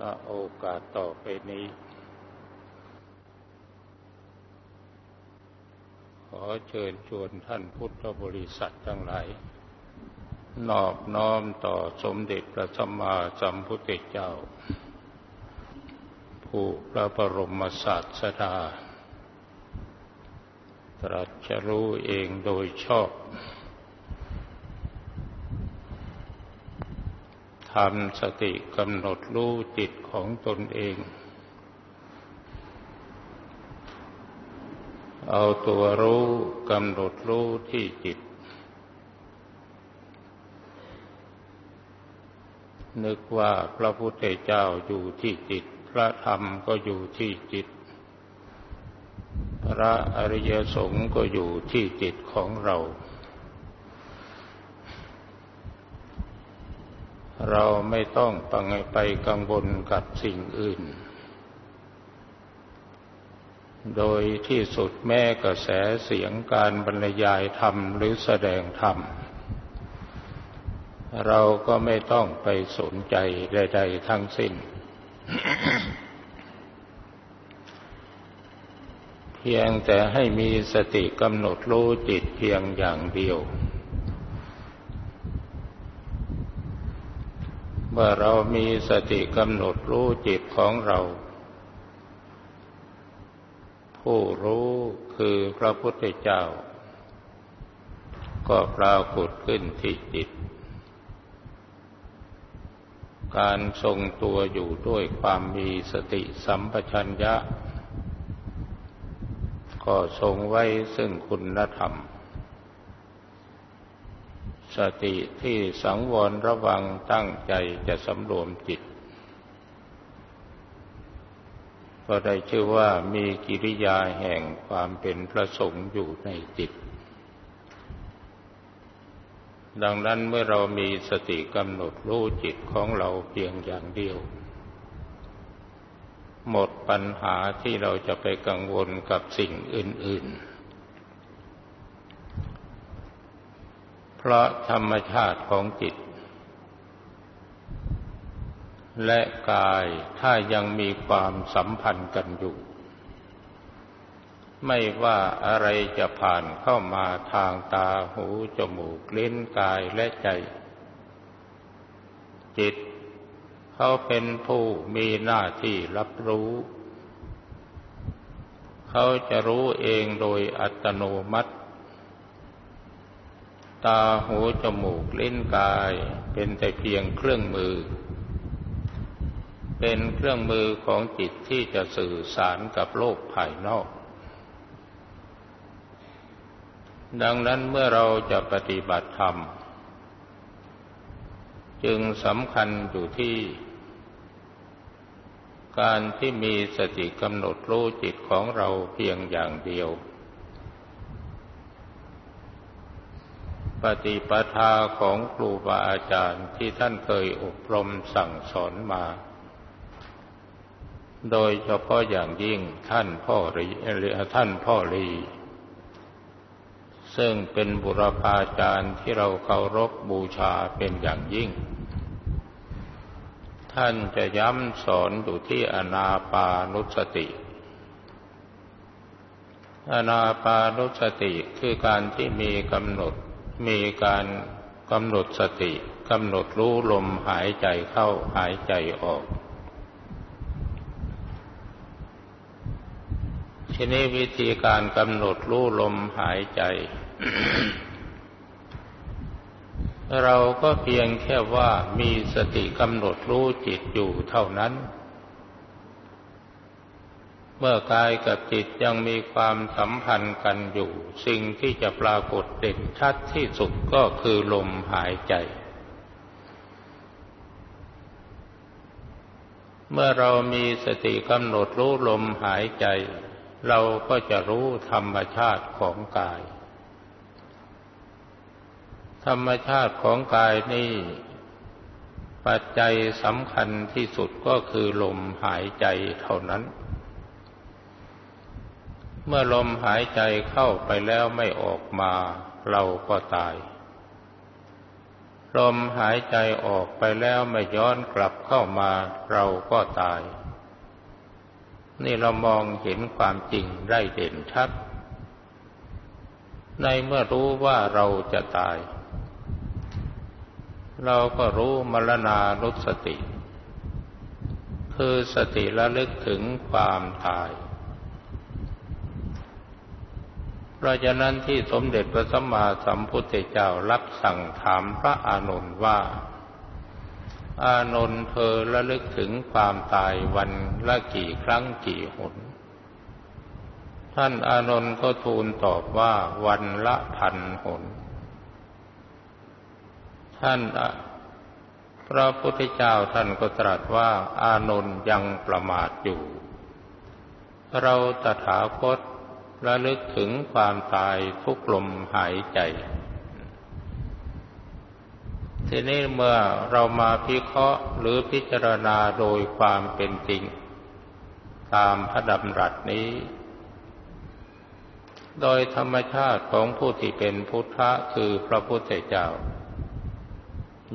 ณโอกาสต่อไปนี้ ขอเชิญชวนท่านพุทธบริษัททั้งหลาย นอบน้อมต่อสมเด็จพระสัมมาสัมพุทธเจ้า ผู้พระบรมศาสดาตรัสรู้เองโดยชอบ ทำสติกำหนดรู้จิตของตนเอง เอาตัวรู้กำหนดรู้ที่จิต นึกว่าพระพุทธเจ้าอยู่ที่จิต พระธรรมก็อยู่ที่จิต พระอริยสงฆ์ก็อยู่ที่จิตของเรา เราไม่ต้องปังไปกังวลกับสิ่งอื่น โดยที่สุดแม้กระแสเสียงการบรรยายธรรมหรือแสดงธรรม เราก็ไม่ต้องไปสนใจใด ๆ ทั้งสิ้น เพียงแต่ให้มีสติกำหนดรู้จิตเพียงอย่างเดียว เมื่อเรามีสติกำหนดรู้จิตของเรา ผู้รู้คือพระพุทธเจ้า ก็ปรากฏขึ้นที่จิต การทรงตัวอยู่ด้วยความมีสติสัมปชัญญะ ก็ทรงไว้ซึ่งคุณธรรม สติที่สังวรระวังตั้งใจจะสำรวมจิต ก็ได้ชื่อว่ามีกิริยาแห่งความเป็นพระสงฆ์อยู่ในจิต ดังนั้นเมื่อเรามีสติกำหนดรู้จิตของเราเพียงอย่างเดียว หมดปัญหาที่เราจะไปกังวลกับสิ่งอื่น ๆ เพราะธรรมชาติของจิต และกายถ้ายังมีความสัมพันธ์กันอยู่ ไม่ว่าอะไรจะผ่านเข้ามาทางตาหูจมูกลิ้นกายและใจ จิตเขาเป็นผู้มีหน้าที่รับรู้ เขาจะรู้เองโดยอัตโนมัติ ตาหูจมูกเลิ้นกาย เป็นแต่เพียงเครื่องมือ เป็นเครื่องมือของจิตที่จะสื่อสารกับโลกภายนอก ดังนั้นเมื่อเราจะปฏิบัติธรรม จึงสำคัญอยู่ที่ การที่มีสติกำหนดรู้จิตของเราเพียงอย่างเดียว ปฏิปทาของครูบาอาจารย์ที่ท่านเคยอบรมสั่งสอนมา โดยเฉพาะอย่างยิ่งท่านพ่อรีท่านพ่อรีซึ่งเป็นบุรพาจารย์ที่เราเคารพบูชาเป็นอย่างยิ่ง ท่านจะย้ำสอนอยู่ที่อนาปานุสติ อนาปานุสติคือการที่มีกำหนด มีการกำหนดสติกำหนดรู้ลมหายใจเข้าหายใจออก ทีนี้วิธีการกำหนดรู้ลมหายใจ เราก็เพียงแค่ว่ามีสติกำหนดรู้จิตอยู่เท่านั้น เมื่อกายกับจิตยังมีความสัมพันธ์กันอยู่ สิ่งที่จะปรากฏเด่นชัดที่สุดก็คือลมหายใจ เมื่อเรามีสติกำหนดรู้ลมหายใจ เราก็จะรู้ธรรมชาติของกาย ธรรมชาติของกายนี่ปัจจัยสำคัญที่สุดก็คือลมหายใจเท่านั้น เมื่อลมหายใจเข้าไปแล้วไม่ออกมา เราก็ตาย ลมหายใจออกไปแล้วไม่ย้อนกลับเข้ามา เราก็ตาย นี่เรามองเห็นความจริงได้เด่นชัด ในเมื่อรู้ว่าเราจะตาย เราก็รู้มรณานุสติ คือสติระลึกถึงความตาย เพราะฉะนั้นที่สมเด็จพระสัมมาสัมพุทธเจ้ารับสั่งถามพระอานนท์ว่า อานนท์เธอระลึกถึงความตายวันละกี่ครั้งกี่หน ท่านอานนท์ก็ทูลตอบว่าวันละพันหน ท่านพระพุทธเจ้าท่านก็ตรัสว่าอานนท์ยังประมาทอยู่ เราตถาคต ระลึกถึงความตายทุกลมหายใจ ทีนี้เมื่อเรามาพิเคราะห์หรือพิจารณาโดยความเป็นจริง ตามพระดำรัสนี้ โดยธรรมชาติของผู้ที่เป็นพุทธะคือพระพุทธเจ้า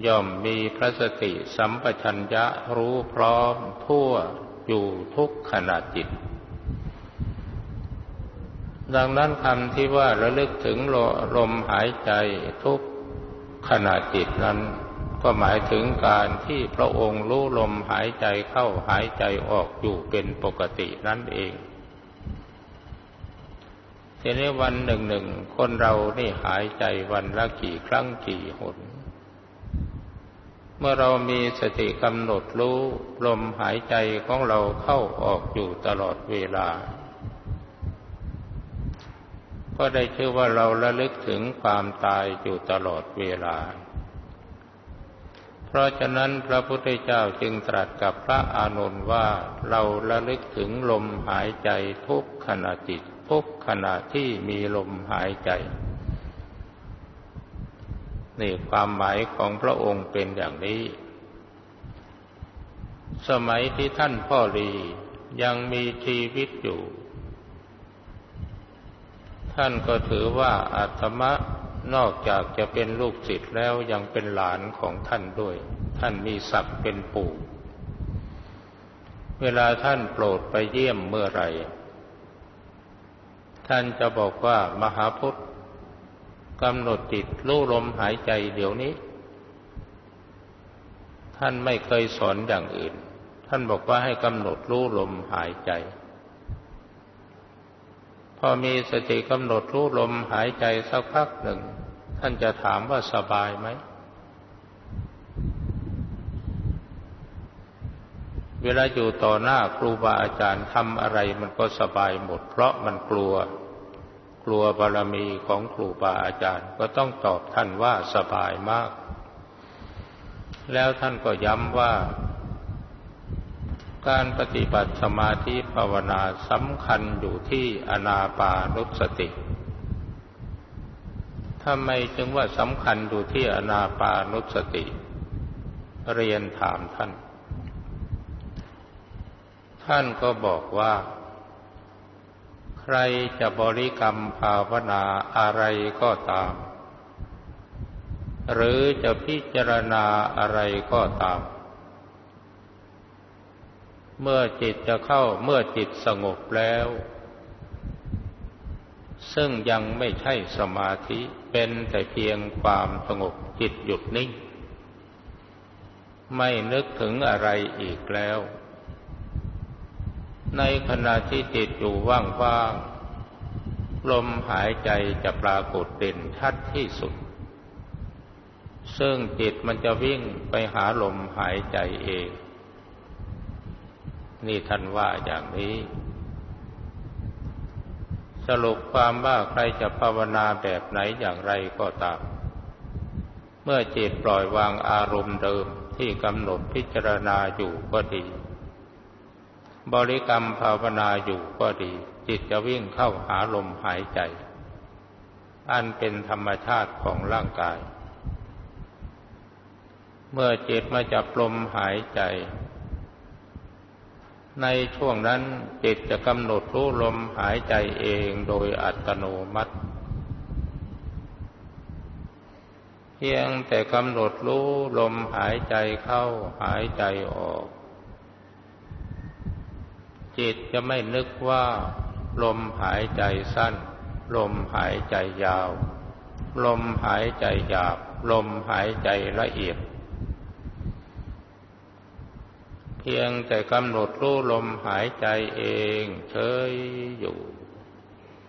ย่อมมีพระสติสัมปชัญญะรู้พร้อมทั่วอยู่ทุกขณะจิต ดังนั้นคำที่ว่าระลึกถึงลมหายใจทุกขณะจิตนั้น ก็หมายถึงการที่พระองค์รู้ลมหายใจเข้าหายใจออกอยู่เป็นปกตินั่นเองทีนี้วันหนึ่งหนึ่งคนเรานี่หายใจวันละกี่ครั้งกี่หน เมื่อเรามีสติกำหนดรู้ลมหายใจของเราเข้าออกอยู่ตลอดเวลา ก็ได้ชื่อว่าเราระลึกถึงความตายอยู่ตลอดเวลา เพราะฉะนั้นพระพุทธเจ้าจึงตรัสกับพระอานนท์ว่าเราระลึกถึงลมหายใจทุกขณะจิตทุกขณะที่มีลมหายใจนี่ความหมายของพระองค์เป็นอย่างนี้ สมัยที่ท่านพ่อรียังมีชีวิตอยู่ ท่านก็ถือว่าอาตมะนอกจากจะเป็นลูกศิษย์แล้วยังเป็นหลานของท่านด้วย ท่านมีศักดิ์เป็นปู่เวลาท่านโปรดไปเยี่ยมเมื่อไรท่านจะบอกว่ามหาพุทธกำหนดจิตรู้ลมหายใจเดี๋ยวนี้ ท่านไม่เคยสอนอย่างอื่น ท่านบอกว่าให้กำหนดรู้ลมหายใจ พอมีสติกำหนดรู้ลมหายใจสักพักหนึ่ง ท่านจะถามว่าสบายไหม เวลาอยู่ต่อหน้าครูบาอาจารย์ทำอะไรมันก็สบายหมด เพราะมันกลัว กลัวบารมีของครูบาอาจารย์ ก็ต้องตอบท่านว่าสบายมาก แล้วท่านก็ย้ำว่า การปฏิบัติสมาธิภาวนาสำคัญอยู่ที่อนาปานุสติทำไมจึงว่าสำคัญอยู่ที่อนาปานุสติ เรียนถามท่าน ท่านก็บอกว่า ใครจะบริกรรมภาวนาอะไรก็ตาม หรือจะพิจารณาอะไรก็ตาม เมื่อจิตจะเข้าเมื่อจิตสงบแล้ว ซึ่งยังไม่ใช่สมาธิเป็นแต่เพียงความสงบจิตหยุดนิ่ง ไม่นึกถึงอะไรอีกแล้ว ในขณะที่จิตอยู่ว่างๆลมหายใจจะปรากฏเด่นชัดที่สุด ซึ่งจิตมันจะวิ่งไปหาลมหายใจเอง นี่ท่านว่าอย่างนี้ สรุปความว่าใครจะภาวนาแบบไหนอย่างไรก็ตาม เมื่อจิตปล่อยวางอารมณ์เดิมที่กำหนดพิจารณาอยู่ก็ดี บริกรรมภาวนาอยู่ก็ดี จิตจะวิ่งเข้าหาลมหายใจ อันเป็นธรรมชาติของร่างกาย เมื่อจิตมาจับลมหายใจ ในช่วงนั้นจิตจะกำหนดรู้ลมหายใจเองโดยอัตโนมัติ เพียงแต่กำหนดรู้ลมหายใจเข้าหายใจออก จิตจะไม่นึกว่า ลมหายใจสั้น ลมหายใจยาว ลมหายใจหยาบ ลมหายใจละเอียด เพียงแต่กำหนดรู้ลมหายใจเองเฉยอยู่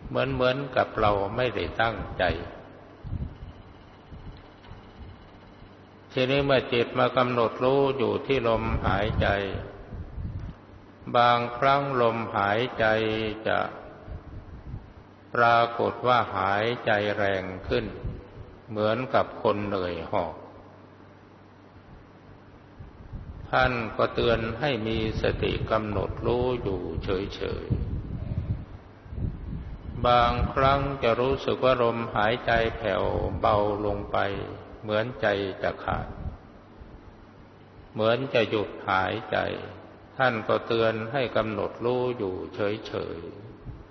เหมือนเหมือนกับเราไม่ได้ตั้งใจ ทีนี้เมื่อจิตมากำหนดรู้อยู่ที่ลมหายใจ บางครั้งลมหายใจจะปรากฏว่าหายใจแรงขึ้น เหมือนกับคนเหนื่อยหอบ ท่านก็เตือนให้มีสติกำหนดรู้อยู่เฉยๆ บางครั้งจะรู้สึกว่าลมหายใจแผ่วเบาลงไป เหมือนใจจะขาด เหมือนจะหยุดหายใจ ท่านก็เตือนให้กำหนดรู้อยู่เฉย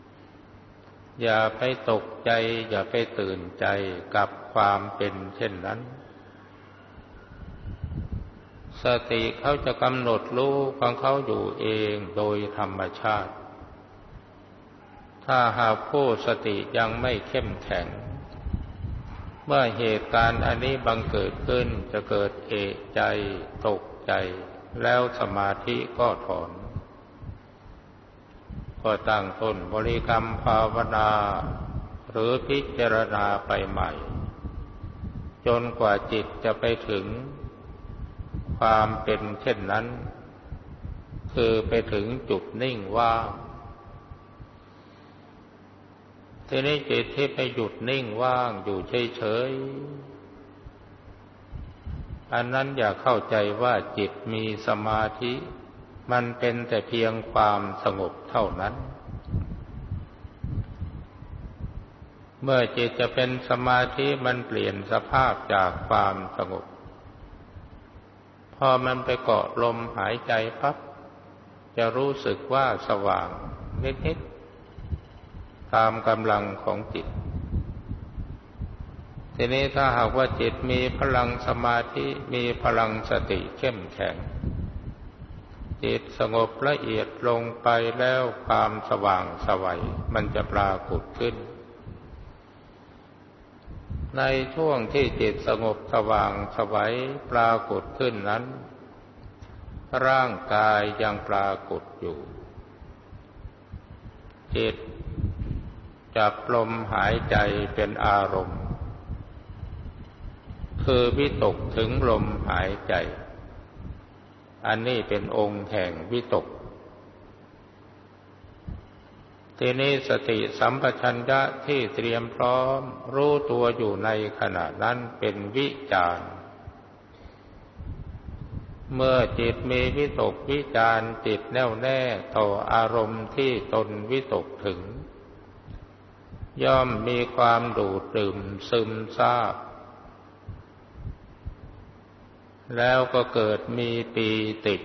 ๆอย่าไปตกใจ อย่าไปตื่นใจกับความเป็นเช่นนั้น สติเขาจะกำหนดรู้ของเขาอยู่เองโดยธรรมชาติ ถ้าหากผู้สติยังไม่เข้มแข็ง เมื่อเหตุการณ์อันนี้บังเกิดขึ้นจะเกิดเอกใจตกใจ แล้วสมาธิก็ถอน ก็ตั้งต้นบริกรรมภาวนา หรือพิจารณาไปใหม่ จนกว่าจิตจะไปถึง ความเป็นเช่นนั้น คือไปถึงจุดนิ่งว่างทีนี้จิตที่ไปหยุดนิ่งว่างอยู่เฉยๆ อันนั้นอย่าเข้าใจว่าจิตมีสมาธิ มันเป็นแต่เพียงความสงบเท่านั้น เมื่อจิตจะเป็นสมาธิมันเปลี่ยนสภาพจากความสงบ พอมันไปเกาะลมหายใจปั๊บจะรู้สึกว่าสว่างนิดๆตามกำลังของจิต ทีนี้ถ้าหากว่าจิตมีพลังสมาธิมีพลังสติเข้มแข็ง จิตสงบละเอียดลงไปแล้วความสว่างสวัยมันจะปรากฏขึ้น ในช่วงที่จิตสงบสว่างสวัยปรากฏขึ้นนั้น ร่างกายยังปรากฏอยู่ จิตจับลมหายใจเป็นอารมณ์ คือวิตกถึงลมหายใจ อันนี้เป็นองค์แห่งวิตก ทีนี้สติสัมปชัญญะที่เตรียมพร้อม รู้ตัวอยู่ในขณะนั้นเป็นวิจารเมื่อจิตมีวิตกวิจารจิตแน่วแน่ต่ออารมณ์ที่ตนวิตกถึง ย่อมมีความดูดดื่มซึมซาบ แล้วก็เกิดมีปีติ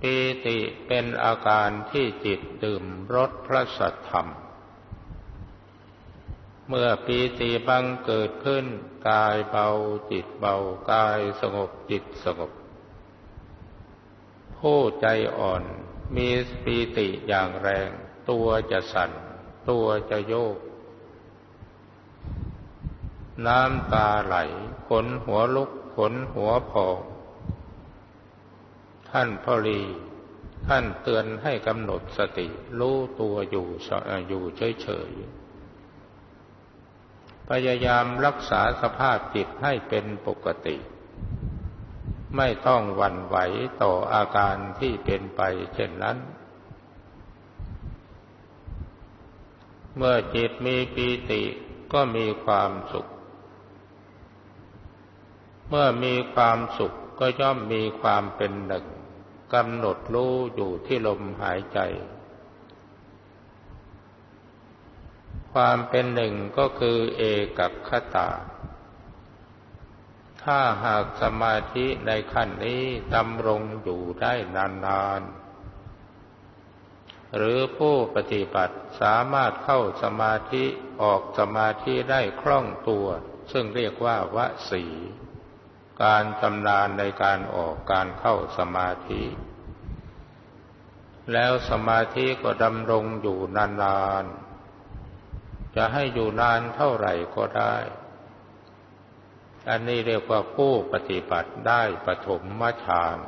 ปีติเป็นอาการที่จิตดื่มรสพระสัทธรรม เมื่อปีติบังเกิดขึ้น กายเบาจิตเบากายสงบจิตสงบ ผู้ใจอ่อนมีปีติอย่างแรง ตัวจะสั่น ตัวจะโยก น้ำตาไหลขนหัวลุกขนหัวพอง ท่านพ่อรีท่านเตือนให้กำหนดสติ รู้ตัวอยู่อยู่เฉยๆ พยายามรักษาสภาพจิตให้เป็นปกติ ไม่ต้องหวั่นไหวต่ออาการที่เป็นไปเช่นนั้น เมื่อจิตมีปีติก็มีความสุข เมื่อมีความสุขก็ย่อมมีความเป็นหนึ่ง กำหนดรู้อยู่ที่ลมหายใจ ความเป็นหนึ่งก็คือเอกับคตา ถ้าหากสมาธิในขั้นนี้ดำรงอยู่ได้นานๆ หรือผู้ปฏิบัติสามารถเข้าสมาธิออกสมาธิได้คล่องตัว ซึ่งเรียกว่าวสี การชำนาญในการออกการเข้าสมาธิ แล้วสมาธิก็ดำรงอยู่นานๆ จะให้อยู่นานเท่าไหร่ก็ได้ อันนี้เรียกว่าผู้ปฏิบัติได้ปฐมฌาน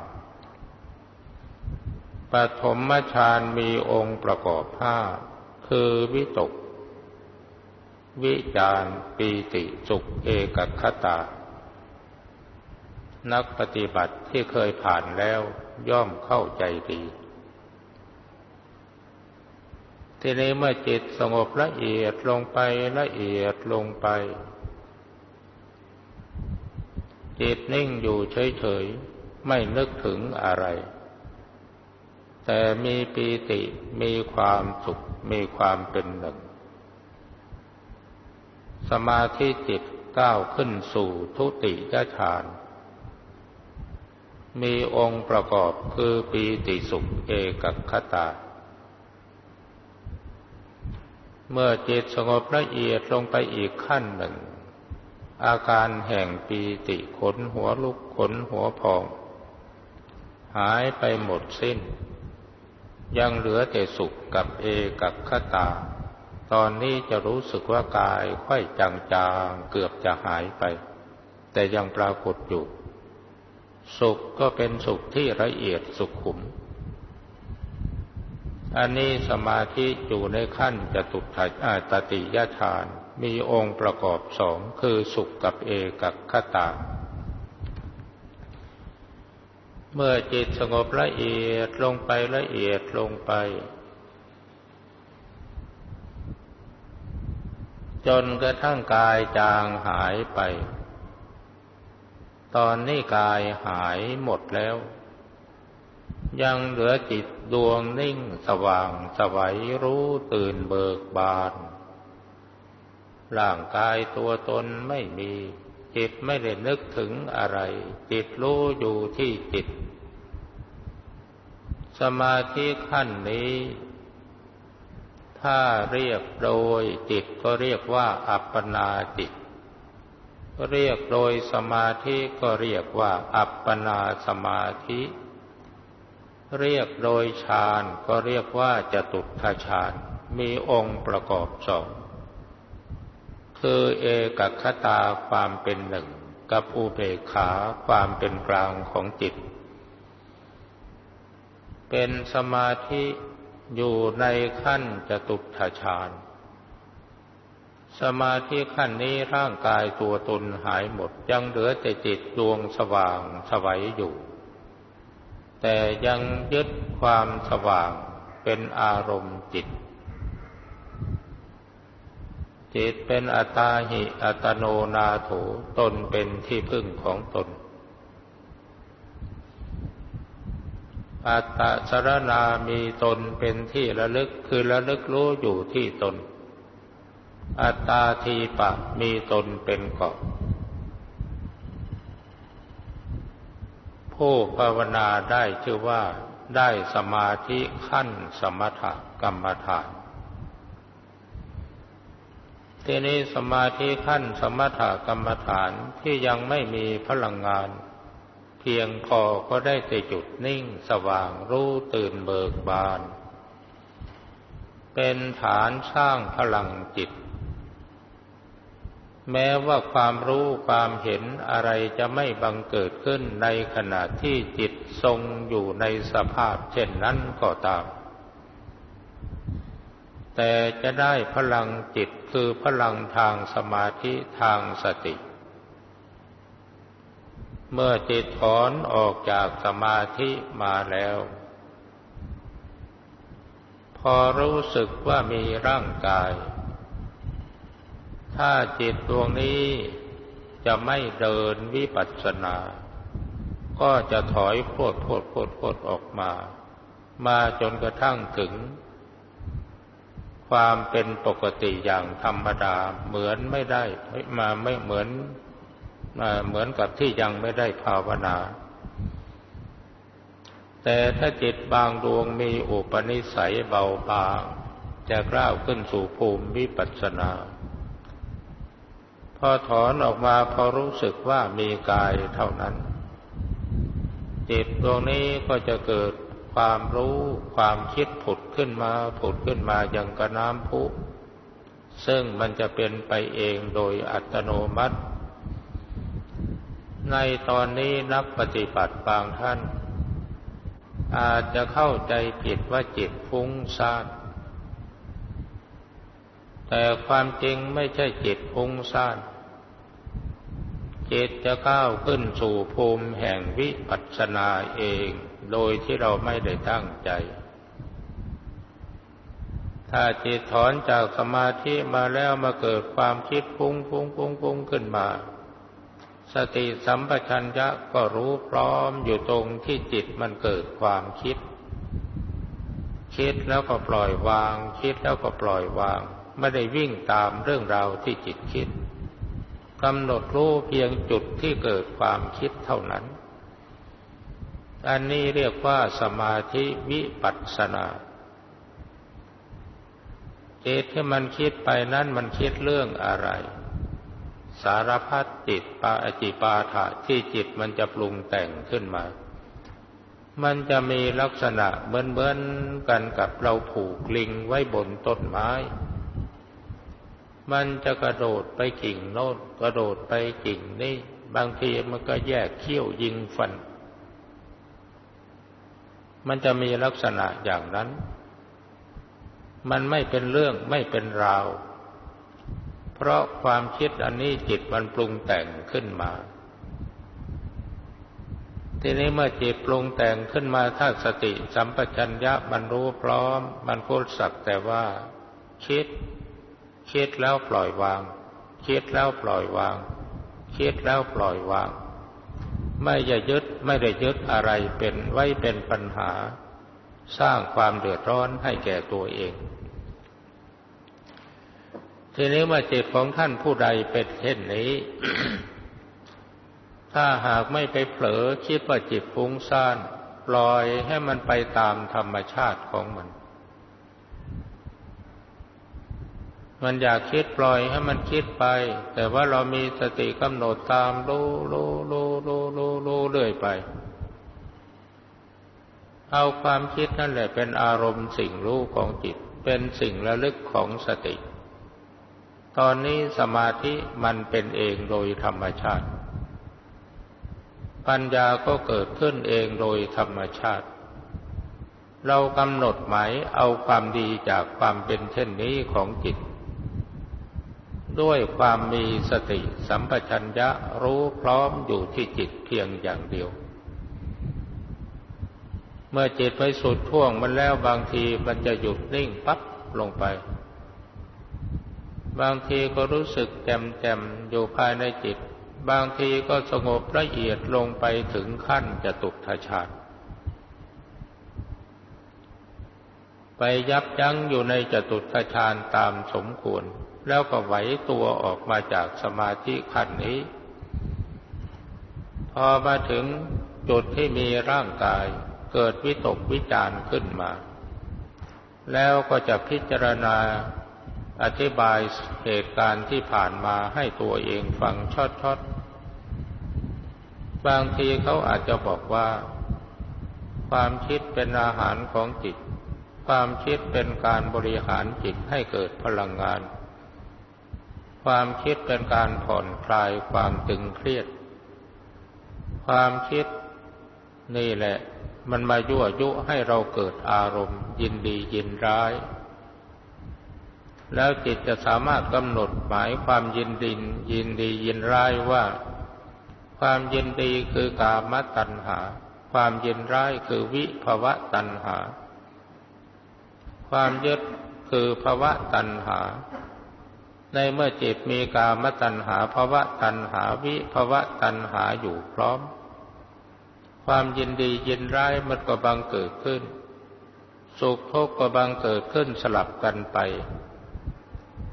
ปฐมฌานมีองค์ประกอบห้าคือวิตก วิจารปีติสุขเอกคตา นักปฏิบัติที่เคยผ่านแล้วย่อมเข้าใจดี ทีนี้เมื่อจิตสงบละเอียดลงไปละเอียดลงไป จิตนิ่งอยู่เฉยๆ ไม่นึกถึงอะไร แต่มีปีติมีความสุขมีความเป็นหนึ่ง สมาธิจิตก้าวขึ้นสู่ทุติยฌาน มีองค์ประกอบคือปีติสุขเอกคตา เมื่อจิตสงบละเอียดลงไปอีกขั้นหนึ่ง อาการแห่งปีติขนหัวลุกขนหัวพอง หายไปหมดสิ้น ยังเหลือแต่สุขกับเอกับขตา ตอนนี้จะรู้สึกว่ากายค่อยจางๆเกือบจะหายไป แต่ยังปรากฏอยู่ สุขก็เป็นสุขที่ละเอียดสุขขุม อันนี้สมาธิอยู่ในขั้นจะตุทัตติยฌานมีองค์ประกอบสองคือสุขกับเอกับขตา เมื่อจิตสงบละเอียดลงไปละเอียดลงไป จนกระทั่งกายจางหายไป ตอนนี้กายหายหมดแล้ว ยังเหลือจิตดวงนิ่งสว่างสวัยรู้ตื่นเบิกบาน ร่างกายตัวตนไม่มี จิตไม่ได้นึกถึงอะไร จิตรู้อยู่ที่จิต สมาธิขั้นนี้ ถ้าเรียกโดยจิตก็เรียกว่าอัปปนาจิต เรียกโดยสมาธิก็เรียกว่าอัปปนาสมาธิ เรียกโดยฌานก็เรียกว่าจตุทฌานมีองค์ประกอบสองคือเอกคตาความเป็นหนึ่ง กับอุเบกขาความเป็นกลางของจิต เป็นสมาธิอยู่ในขั้นจตุตถฌาน สมาธิขั้นนี้ร่างกายตัวตนหายหมด ยังเหลือแต่จิตดวงสว่างสวัยอยู่ แต่ยังยึดความสว่างเป็นอารมณ์จิต จิตเป็นอัตาหิอัตโนนาโถตนเป็นที่พึ่งของตน อัตตสรณามีตนเป็นที่ระลึกคือระลึกรู้อยู่ที่ตน อัตตาทีปะมีตนเป็นเกาะ ผู้ภาวนาได้ชื่อว่าได้สมาธิขั้นสมถกรรมฐาน ทีนี้สมาธิขั้นสมถกรรมฐานที่ยังไม่มีพลังงาน เพียงพอก็ได้แต่จุดนิ่งสว่างรู้ตื่นเบิกบาน เป็นฐานสร้างพลังจิต แม้ว่าความรู้ความเห็นอะไรจะไม่บังเกิดขึ้นในขณะที่จิตทรงอยู่ในสภาพเช่นนั้นก็ตาม แต่จะได้พลังจิตคือพลังทางสมาธิทางสติ เมื่อจิตถอนออกจากสมาธิมาแล้ว พอรู้สึกว่ามีร่างกาย ถ้าจิตดวงนี้จะไม่เดินวิปัสสนา ก็จะถอยโพดโพดโพดโพดออกมา มาจนกระทั่งถึง ความเป็นปกติอย่างธรรมดาเหมือนไม่ได้มาไม่เหมือนเหมือนกับที่ยังไม่ได้ภาวนา แต่ถ้าจิตบางดวงมีอุปนิสัยเบาบางจะกล้าวขึ้นสู่ภูมิวิปัสสนา พอถอนออกมาพอรู้สึกว่ามีกายเท่านั้น จิตดวงนี้ก็จะเกิดความรู้ความคิดผุดขึ้นมาผุดขึ้นมาอย่างกระน้ำพุซึ่งมันจะเป็นไปเองโดยอัตโนมัติ ในตอนนี้นักปฏิบัติบางท่าน อาจจะเข้าใจผิดว่าจิตฟุ้งซ่าน แต่ความจริงไม่ใช่จิตฟุ้งซ่านจิตจะก้าวขึ้นสู่ภูมิแห่งวิปัสสนาเอง โดยที่เราไม่ได้ตั้งใจ ถ้าจิตถอนจากสมาธิมาแล้วมาเกิดความคิดฟุ้งฟุ้งฟุ้งฟุ้งขึ้นมา สติสัมปชัญญะก็รู้พร้อมอยู่ตรงที่จิตมันเกิดความคิด คิดแล้วก็ปล่อยวาง คิดแล้วก็ปล่อยวาง ไม่ได้วิ่งตามเรื่องราวที่จิตคิดกำหนดรู้เพียงจุดที่เกิดความคิดเท่านั้น อันนี้เรียกว่าสมาธิวิปัสสนาจิตที่มันคิดไปนั้นมันคิดเรื่องอะไร สารพัดจิตปาอจิปาถะที่จิตมันจะปรุงแต่งขึ้นมา มันจะมีลักษณะเหมือนๆกันกับเราผูกลิงไว้บนต้นไม้ มันจะกระโดดไปกิ่งโน้นกระโดดไปกิ่งนี่บางทีมันก็แยกเขี้ยวยิงฟัน มันจะมีลักษณะอย่างนั้น มันไม่เป็นเรื่องไม่เป็นราว เพราะความคิดอันนี้จิตมันปรุงแต่งขึ้นมา ทีนี้เมื่อจิตปรุงแต่งขึ้นมาถ้าสติสัมปชัญญะมันรู้พร้อม มันก็สักแต่ว่า คิด คิดแล้วปล่อยวาง คิดแล้วปล่อยวาง คิดแล้วปล่อยวาง ไม่จะยึดไม่ได้ยึดอะไรเป็นไว้เป็นปัญหา สร้างความเดือดร้อนให้แก่ตัวเอง ทีนี้เมื่อจิตของท่านผู้ใดเป็นเช่นนี้ ถ้าหากไม่ไปเผลอคิดว่าจิตฟุ้งซ่าน ปล่อยให้มันไปตามธรรมชาติของมัน มันอยากคิดปล่อยให้มันคิดไป แต่ว่าเรามีสติกำหนดตามรู้รู้รู้รู้รู้รู้เรื่อยไป เอาความคิดนั่นแหละเป็นอารมณ์สิ่งรู้ของจิต เป็นสิ่งระลึกของสติ ตอนนี้สมาธิมันเป็นเองโดยธรรมชาติ ปัญญาก็เกิดขึ้นเองโดยธรรมชาติเรากำหนดหมายเอาความดีจากความเป็นเช่นนี้ของจิต ด้วยความมีสติสัมปชัญญะรู้พร้อมอยู่ที่จิตเพียงอย่างเดียว เมื่อจิตไปสุดท่วงมันแล้วบางทีมันจะหยุดนิ่งปั๊บลงไป บางทีก็รู้สึกแจ่มแจ่มอยู่ภายในจิต บางทีก็สงบละเอียดลงไปถึงขั้นจะตุทชาติไปยับยั้งอยู่ในจตุทชาญตามสมควร แล้วก็ไหวตัวออกมาจากสมาธิขั้นนี้ พอมาถึงจุดที่มีร่างกายเกิดวิตกวิจารขึ้นมา แล้วก็จะพิจารณาอธิบายเหตุการณ์ที่ผ่านมาให้ตัวเองฟังชดๆบางทีเขาอาจจะบอกว่า ความคิดเป็นอาหารของจิต ความคิดเป็นการบริหารจิตให้เกิดพลังงาน ความคิดเป็นการผ่อนคลายความตึงเครียด ความคิดนี่แหละ มันมายั่วยุให้เราเกิดอารมณ์ ยินดียินร้าย แล้วจิตจะสามารถกำหนดหมายความยินดียินดียินร้ายว่า ความยินดีคือกามตัณหา ความยินร้ายคือวิภวะตัณหา ความยึดคือภวะตัณหา ในเมื่อจิตมีกามตัณหาภวะตัณหาวิภวะตัณหาอยู่พร้อม ความยินดียินร้ายมันก็บังเกิดขึ้น สุขทุกข์ก็บังเกิดขึ้นสลับกันไป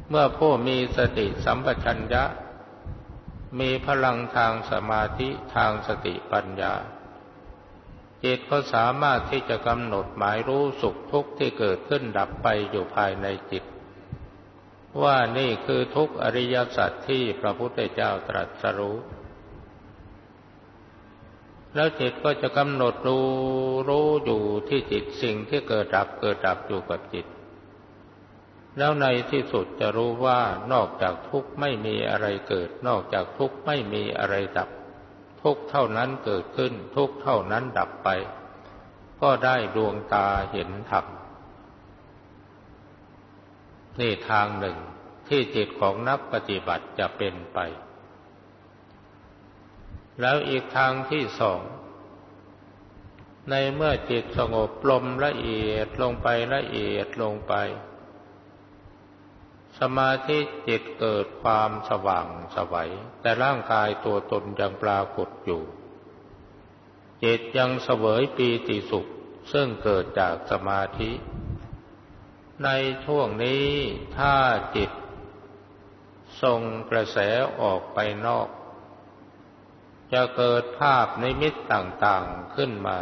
เมื่อผู้มีสติสัมปชัญญะ มีพลังทางสมาธิทางสติปัญญา จิตก็สามารถที่จะกำหนดหมายรู้สุขทุกข์ที่เกิดขึ้นดับไปอยู่ภายในจิต ว่านี่คือทุกอริยสัจที่พระพุทธเจ้าตรัสรู้ แล้วจิตก็จะกำหนดรู้รู้อยู่ที่จิตสิ่งที่เกิดดับเกิดดับอยู่กับจิต แล้วในที่สุดจะรู้ว่านอกจากทุกข์ไม่มีอะไรเกิด นอกจากทุกข์ไม่มีอะไรดับ ทุกเท่านั้นเกิดขึ้น ทุกเท่านั้นดับไป ก็ได้ดวงตาเห็นธรรม นี่ทางหนึ่งที่จิตของนักปฏิบัติจะเป็นไป แล้วอีกทางที่สอง ในเมื่อจิตสงบลมละเอียดลงไปละเอียดลงไป สมาธิจิตเกิดความสว่างสวัย แต่ร่างกายตัวตนยังปรากฏอยู่ จิตยังเสวยปีติสุขซึ่งเกิดจากสมาธิ ในช่วงนี้ถ้าจิตส่งกระแสออกไปนอก จะเกิดภาพในมิตต่างๆขึ้นมา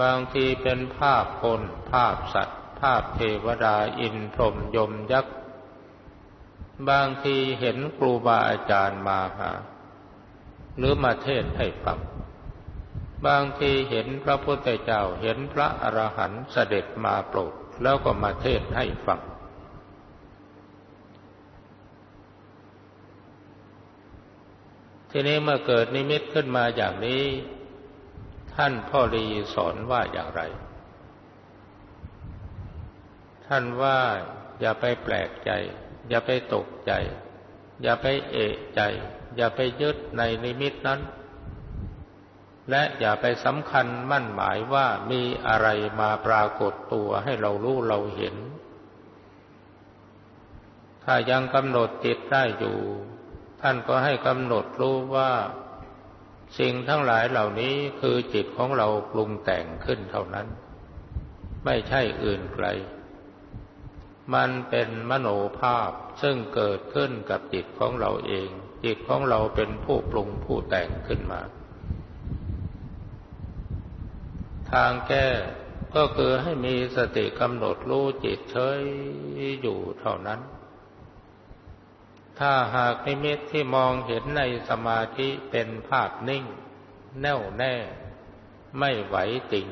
บางทีเป็นภาพคน ภาพสัตว์ ภาพเทวดาอินพรหมยมยักษ์ บางทีเห็นครูบาอาจารย์มาหา หรือมาเทศให้ฟัง บางทีเห็นพระพุทธเจ้าเห็นพระอรหันต์เสด็จมาโปรดแล้วก็มาเทศให้ฟัง ทีนี้เมื่อเกิดนิมิตขึ้นมาอย่างนี้ ท่านพ่อรีสอนว่าอย่างไร ท่านว่าอย่าไปแปลกใจ อย่าไปตกใจ อย่าไปเอะใจ อย่าไปยึดในนิมิตนั้น และอย่าไปสำคัญมั่นหมายว่ามีอะไรมาปรากฏตัวให้เรารู้เราเห็น ถ้ายังกำหนดจิตได้อยู่ ท่านก็ให้กำหนดรู้ว่า สิ่งทั้งหลายเหล่านี้คือจิตของเราปรุงแต่งขึ้นเท่านั้น ไม่ใช่อื่นไกล มันเป็นมโนภาพซึ่งเกิดขึ้นกับจิตของเราเอง จิตของเราเป็นผู้ปรุงผู้แต่งขึ้นมา ทางแก้ก็คือให้มีสติกำหนดรู้จิตเฉยอยู่เท่านั้น ถ้าหากนิมิตที่มองเห็นในสมาธิเป็นภาพนิ่ง แน่วแน่ ไม่ไหวติง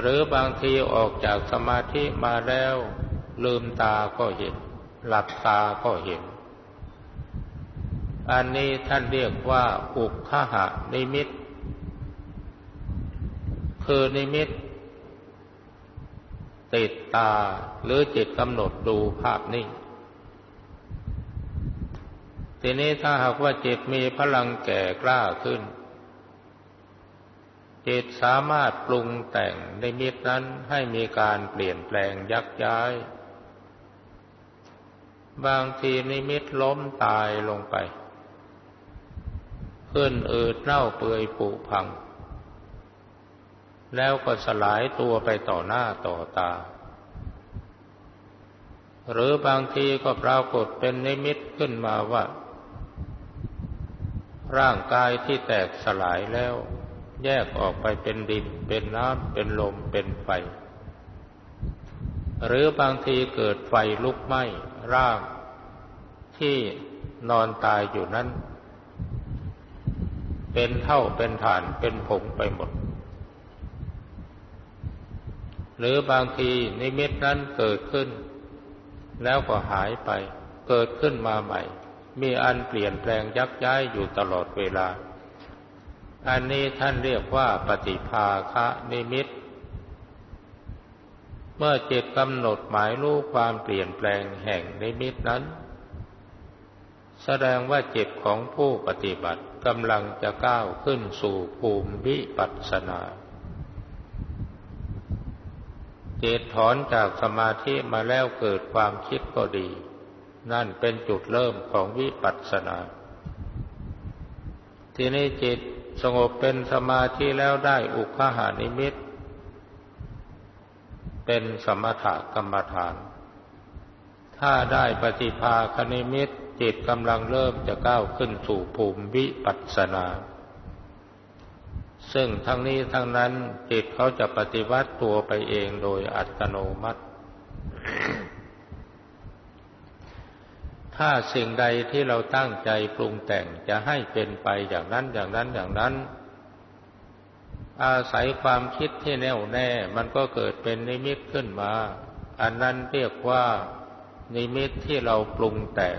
หรือบางทีออกจากสมาธิมาแล้ว ลืมตาก็เห็น หลับตาก็เห็น อันนี้ท่านเรียกว่าอุกขหะนิมิต คือนิมิต ติดตาหรือจิตกำหนดดูภาพนิ่ง ทีนี้ถ้าหากว่าจิตมีพลังแก่กล้าขึ้น จิตสามารถปรุงแต่งนิมิตนั้นให้มีการเปลี่ยนแปลงยักย้าย บางทีนิมิตล้มตายลงไป ขึ้นอืดเน่าเปื่อยผุพัง แล้วก็สลายตัวไปต่อหน้าต่อตา หรือบางทีก็ปรากฏเป็นนิมิตขึ้นมาว่า ร่างกายที่แตกสลายแล้ว แยกออกไปเป็นดิน เป็นน้ำเป็นลมเป็นไฟ หรือบางทีเกิดไฟลุกไหม้ร่าง ที่นอนตายอยู่นั้น เป็นเท่าเป็นฐานเป็นผงไปหมด หรือบางทีนิมิตนั้นเกิดขึ้น แล้วก็หายไป เกิดขึ้นมาใหม่ มีอันเปลี่ยนแปลงยักย้ายอยู่ตลอดเวลา อันนี้ท่านเรียกว่าปฏิภาคะนิมิต เมื่อจิตกำหนดหมายรู้ความเปลี่ยนแปลงแห่งนิมิตนั้น แสดงว่าจิตของผู้ปฏิบัติกำลังจะก้าวขึ้นสู่ภูมิวิปัสสนา จิตถอนจากสมาธิมาแล้วเกิดความคิดก็ดี นั่นเป็นจุดเริ่มของวิปัสสนา ทีนี้จิตสงบเป็นสมาธิแล้วได้อุคหานิมิต เป็นสมถกรรมฐาน ถ้าได้ปฏิภาคนิมิตจิตกำลังเริ่มจะก้าวขึ้นสู่ภูมิวิปัสสนา ซึ่งทั้งนี้ทั้งนั้นจิตเขาจะปฏิวัติตัวไปเองโดยอัตโนมัติ ถ้าสิ่งใดที่เราตั้งใจปรุงแต่งจะให้เป็นไปอย่างนั้นอย่างนั้นอย่างนั้น อาศัยความคิดที่แน่วแน่มันก็เกิดเป็นนิมิตขึ้นมา อันนั้นเรียกว่านิมิตที่เราปรุงแต่ง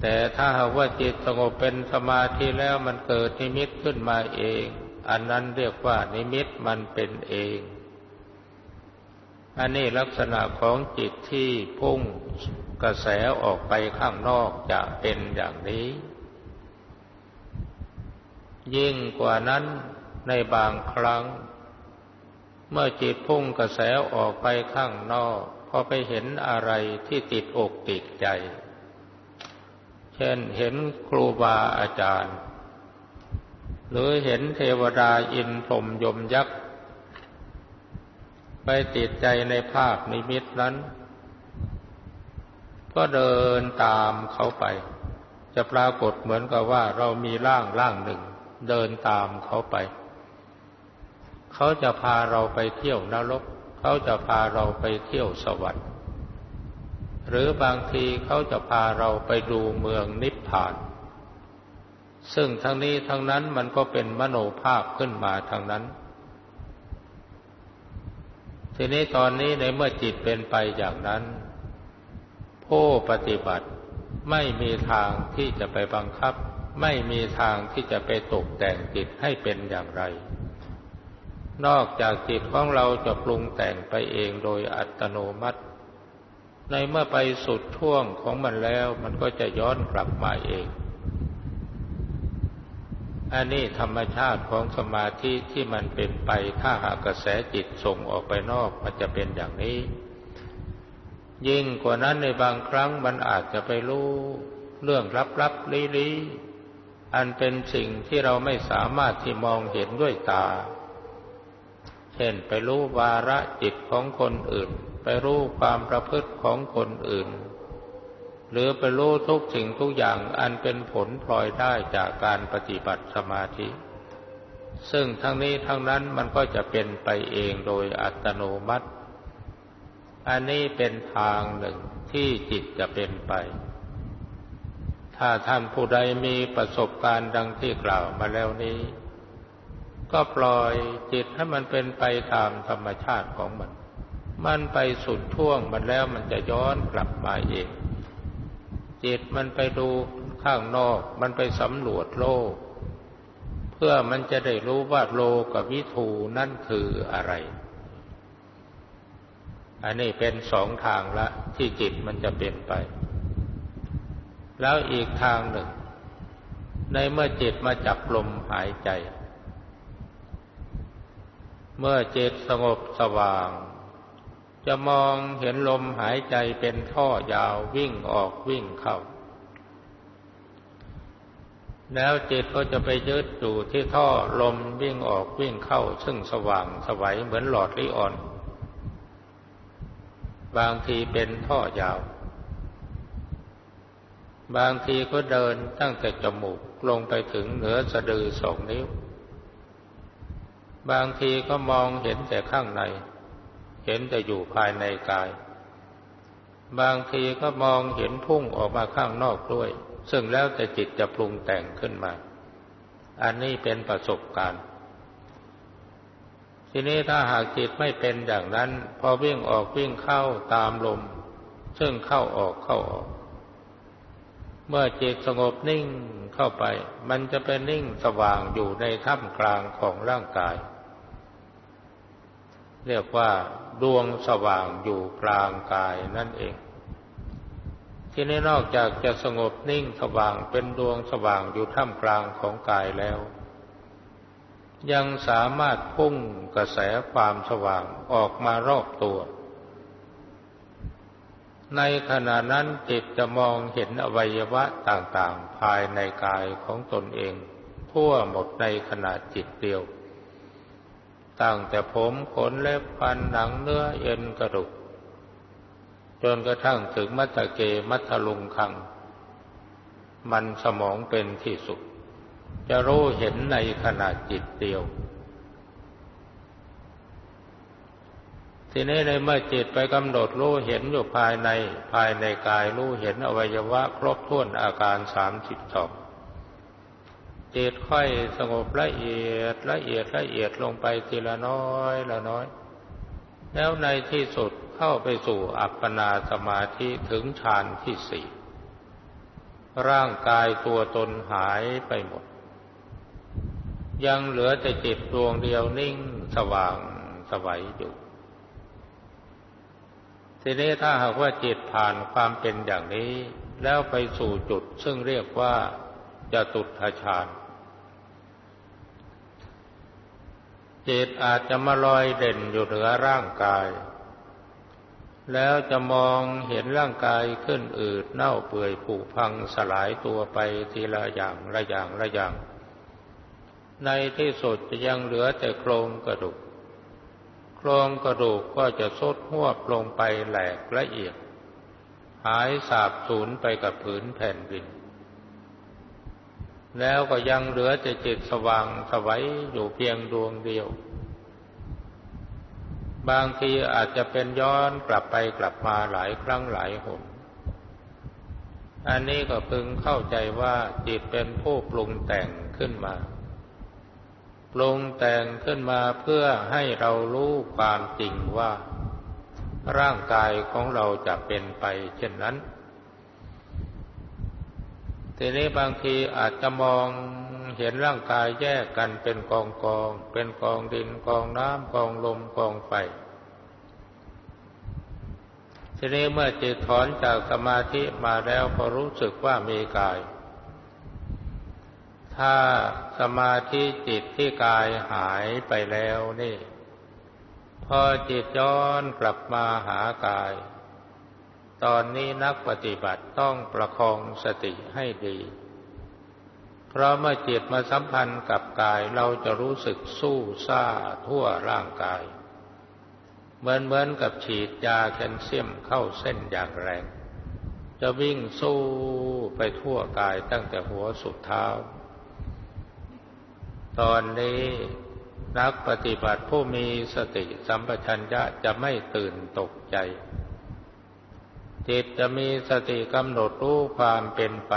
แต่ถ้าหากว่าจิตสงบเป็นสมาธิแล้วมันเกิดนิมิตขึ้นมาเอง อันนั้นเรียกว่านิมิตมันเป็นเอง อันนี้ลักษณะของจิตที่พุ่งกระแสออกไปข้างนอกจะเป็นอย่างนี้ ยิ่งกว่านั้นในบางครั้ง เมื่อจิตพุ่งกระแสออกไปข้างนอก พอไปเห็นอะไรที่ติดอกติดใจ เช่นเห็นครูบาอาจารย์ หรือเห็นเทวดาอินพรมยมยักษ์ ไปติดใจในภาพนิมิตนั้น ก็เดินตามเขาไป จะปรากฏเหมือนกับว่าเรามีร่างร่างหนึ่ง เดินตามเขาไป เขาจะพาเราไปเที่ยวนรก เขาจะพาเราไปเที่ยวสวรรค์ หรือบางทีเขาจะพาเราไปดูเมืองนิพพาน ซึ่งทั้งนี้ทั้งนั้นมันก็เป็นมโนภาพขึ้นมาทางนั้น ทีนี้ตอนนี้ในเมื่อจิตเป็นไปอย่างนั้น ผู้ปฏิบัติไม่มีทางที่จะไปบังคับ ไม่มีทางที่จะไปตกแต่งจิตให้เป็นอย่างไร นอกจากจิตของเราจะปรุงแต่งไปเองโดยอัตโนมัติ ในเมื่อไปสุดท่วงของมันแล้ว มันก็จะย้อนกลับมาเอง อันนี้ธรรมชาติของสมาธิที่มันเป็นไป ถ้าหากกระแสจิตส่งออกไปนอกมันจะเป็นอย่างนี้ ยิ่งกว่านั้นในบางครั้งมันอาจจะไปรู้เรื่องลับๆลี้ๆอันเป็นสิ่งที่เราไม่สามารถที่มองเห็นด้วยตา เช่นไปรู้วาระจิตของคนอื่น รู้ความประพฤติของคนอื่น หรือไปรู้ทุกสิ่งทุกอย่างอันเป็นผลพลอยได้จากการปฏิบัติสมาธิ ซึ่งทั้งนี้ทั้งนั้นมันก็จะเป็นไปเองโดยอัตโนมัติ อันนี้เป็นทางหนึ่งที่จิตจะเป็นไป ถ้าท่านผู้ใดมีประสบการณ์ดังที่กล่าวมาแล้วนี้ก็ปล่อยจิตให้มันเป็นไปตามธรรมชาติของมัน มันไปสุดท่วงมันแล้วมันจะย้อนกลับมาเองจิตมันไปดูข้างนอก มันไปสำรวจโลก เพื่อมันจะได้รู้ว่าโลกับวิถูนั่นคืออะไร อันนี้เป็นสองทางละ ที่จิตมันจะเปลี่ยนไป แล้วอีกทางหนึ่ง ในเมื่อจิตมาจับลมหายใจ เมื่อจิตสงบสว่าง จะมองเห็นลมหายใจเป็นท่อยาววิ่งออกวิ่งเข้า แล้วจิตก็จะไปยึดอยู่ที่ท่อลมวิ่งออกวิ่งเข้า ซึ่งสว่างสวัยเหมือนหลอดลิออน บางทีเป็นท่อยาว บางทีก็เดินตั้งแต่จมูกลงไปถึงเหนือสะดือสองนิ้ว บางทีก็มองเห็นแต่ข้างใน เห็นแต่อยู่ภายในกาย บางทีก็มองเห็นพุ่งออกมาข้างนอกด้วย ซึ่งแล้วแต่จิตจะปรุงแต่งขึ้นมา อันนี้เป็นประสบการณ์ ทีนี้ถ้าหากจิตไม่เป็นอย่างนั้น พอวิ่งออกวิ่งเข้าตามลม ซึ่งเข้าออกเข้าออก เมื่อจิตสงบนิ่งเข้าไป มันจะเป็นนิ่งสว่างอยู่ในท่ามกลางของร่างกาย เรียกว่าดวงสว่างอยู่กลางกายนั่นเอง ที่นี้นอกจากจะสงบนิ่งสว่างเป็นดวงสว่างอยู่ท่ามกลางของกายแล้ว ยังสามารถพุ่งกระแสความสว่างออกมารอบตัว ในขณะนั้นจิตจะมองเห็นอวัยวะต่างๆ ภายในกายของตนเอง ทั่วหมดในขณะจิตเดียว ตั้งแต่ผมขนเล็บฟันหนังเนื้อเอ็นกระดูกจนกระทั่งถึงมัตตเกมัทลุงคัง มันสมองเป็นที่สุด จะรู้เห็นในขณะจิตเดียว ทีนี้ในเมื่อจิตไปกำหนดรู้เห็นอยู่ภายในภายในกายรู้เห็นอวัยวะ ครบถ้วนอาการสามสิบสอง จิตค่อยสงบละเอียดละเอียดละเอียดลงไปทีละน้อยละน้อย แล้วในที่สุดเข้าไปสู่อัปปนาสมาธิถึงฌานที่สี่ร่างกายตัวตนหายไปหมด ยังเหลือแต่จิตดวงเดียวนิ่งสว่างสวัยอยู่ทีนี้ถ้าหากว่าจิตผ่านความเป็นอย่างนี้ แล้วไปสู่จุดซึ่งเรียกว่า จะตุทฌานจิตอาจจะมาลอยเด่นอยู่เหนือร่างกาย แล้วจะมองเห็นร่างกายขึ้นอืดเน่าเปื่อยผุพังสลายตัวไปทีละอย่างละอย่างละอย่าง ในที่สุดจะยังเหลือแต่โครงกระดูก โครงกระดูกก็จะซดหัวลงไปแหลกละเอียด หายสาบสูญไปกับผืนแผ่นดิน แล้วก็ยังเหลือแต่จิตสว่างสวัยอยู่เพียงดวงเดียว บางทีอาจจะเป็นย้อนกลับไปกลับมาหลายครั้งหลายหน อันนี้ก็พึงเข้าใจว่าจิตเป็นผู้ปรุงแต่งขึ้นมา ปรุงแต่งขึ้นมาเพื่อให้เรารู้ความจริงว่า ร่างกายของเราจะเป็นไปเช่นนั้น ทีนี้บางทีอาจจะมองเห็นร่างกายแยกกันเป็นกองกอง เป็นกองดินกองน้ำกองลมกองไฟทีนี้เมื่อจิตถอนจากสมาธิมาแล้วพอรู้สึกว่ามีกาย ถ้าสมาธิจิตที่กายหายไปแล้วนี่ พอจิตย้อนกลับมาหากาย ตอนนี้นักปฏิบัติต้องประคองสติให้ดี เพราะเมื่อจิตมาสัมพันธ์กับกายเราจะรู้สึกสู้ซ่าทั่วร่างกาย เหมือนเหมือนกับฉีดยาแคลเซียมเข้าเส้นอย่างแรง จะวิ่งสู้ไปทั่วกายตั้งแต่หัวสุดเท้า ตอนนี้นักปฏิบัติผู้มีสติสัมปชัญญะจะไม่ตื่นตกใจ จิตจะมีสติกำหนดรู้ความเป็นไป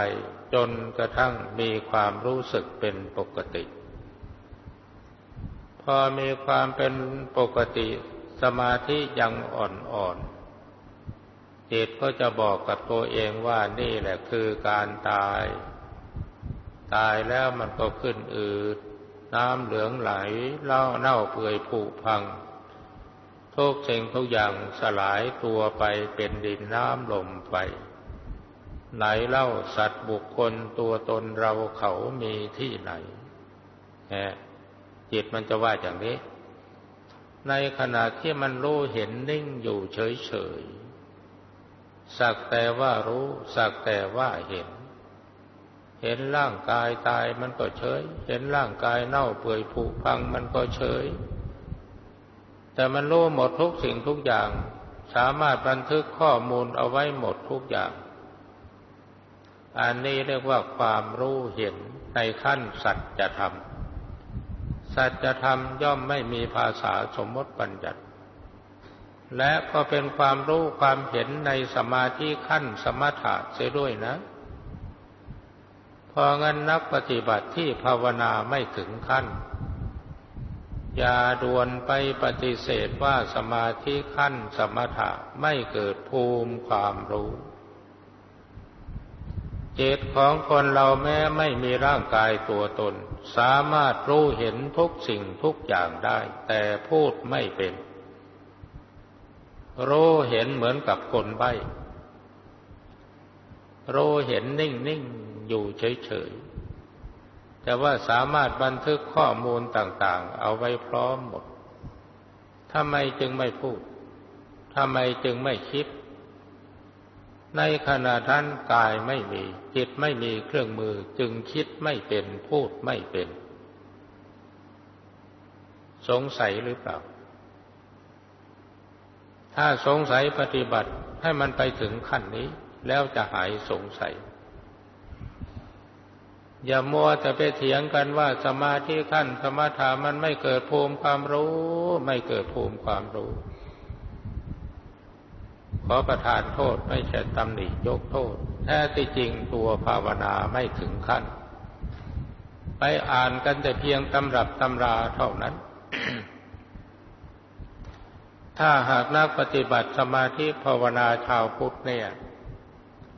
จนกระทั่งมีความรู้สึกเป็นปกติ พอมีความเป็นปกติสมาธิยังอ่อนๆจิตก็จะบอกกับตัวเองว่านี่แหละคือการตาย ตายแล้วมันก็ขึ้นอืดน้ำเหลืองไหลเล่าเน่าเปื่อยผุพัง ทุกสิ่งทุกอย่างสลายตัวไปเป็นดินน้ำลมไฟไหนเล่าสัตว์บุคคลตัวตนเราเขามีที่ไหนแหจิตมันจะว่าอย่างนี้ ในขณะที่มันรู้เห็นนิ่งอยู่เฉยๆ สักแต่ว่ารู้ สักแต่ว่าเห็น เห็นร่างกายตายมันก็เฉย เห็นร่างกายเน่าเปื่อยผุพังมันก็เฉย แต่มันรู้หมดทุกสิ่งทุกอย่าง สามารถบันทึกข้อมูลเอาไว้หมดทุกอย่าง อันนี้เรียกว่าความรู้เห็นในขั้นสัจธรรม สัจธรรมย่อมไม่มีภาษาสมมติปัญญัติ และก็เป็นความรู้ความเห็นในสมาธิขั้นสมถะเสียด้วยนะ พองั้นนักปฏิบัติที่ภาวนาไม่ถึงขั้น อย่าด่วนไปปฏิเสธว่าสมาธิขั้นสมถะไม่เกิดภูมิความรู้ เจตของคนเราแม้ไม่มีร่างกายตัวตน สามารถรู้เห็นทุกสิ่งทุกอย่างได้ แต่พูดไม่เป็น รู้เห็นเหมือนกับคนใบ้รู้เห็นนิ่ง ๆ อยู่เฉยๆ แต่ว่าสามารถบันทึกข้อมูลต่างๆ เอาไว้พร้อมหมดทำไมจึงไม่พูดทำไมจึงไม่คิด ในขณะท่านกายไม่มี จิตไม่มีเครื่องมือจึงคิดไม่เป็นพูดไม่เป็น สงสัยหรือเปล่า ถ้าสงสัยปฏิบัติให้มันไปถึงขั้นนี้แล้วจะหายสงสัย อย่ามัวแต่ไปเถียงกันว่าสมาธิขั้นสมถะมันไม่เกิดภูมิความรู้ ไม่เกิดภูมิความรู้ ขอประทานโทษไม่ใช่ตำหนิยกโทษแท้ที่จริงตัวภาวนาไม่ถึงขั้น ไปอ่านกันแต่เพียงตำรับตำราเท่านั้น ถ้าหากนักปฏิบัติสมาธิภาวนาชาวพุทธเนี่ย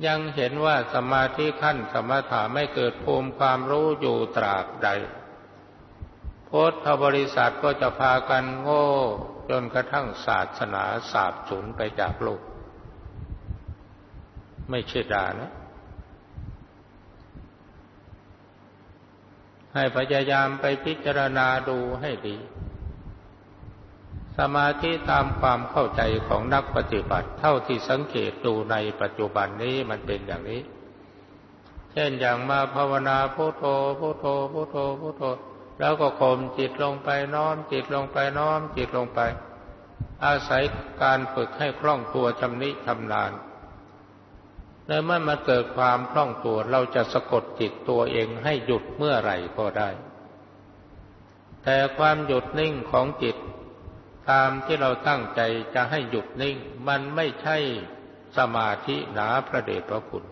ยังเห็นว่าสมาธิขั้นสมถะไม่เกิดภูมิความรู้อยู่ตราบใดพุทธบริษัทก็จะพากันโง่จนกระทั่งศาสนาสาบสูญไปจากโลก ไม่ใช่ดานะ ให้พยายามไปพิจารณาดูให้ดี สมาธิตามความเข้าใจของนักปฏิบัติ เท่าที่สังเกตดูในปัจจุบันนี้มันเป็นอย่างนี้ เช่นอย่างมาภาวนาพุโทโธพุโทโธพุโทโธพุโทโธ แล้วก็ข่มจิตลงไปน้อม จิตลงไปน้อม จิตลงไป อาศัยการฝึกให้คล่องตัวชำนิชำนาญในเมื่อมันเกิดความคล่องตัวเราจะสะกดจิตตัวเองให้หยุดเมื่อไหร่ก็ได้ แต่ความหยุดนิ่งของจิต ตามที่เราตั้งใจจะให้หยุดนิ่ง มันไม่ใช่สมาธิหนาพระเดชพระคุณ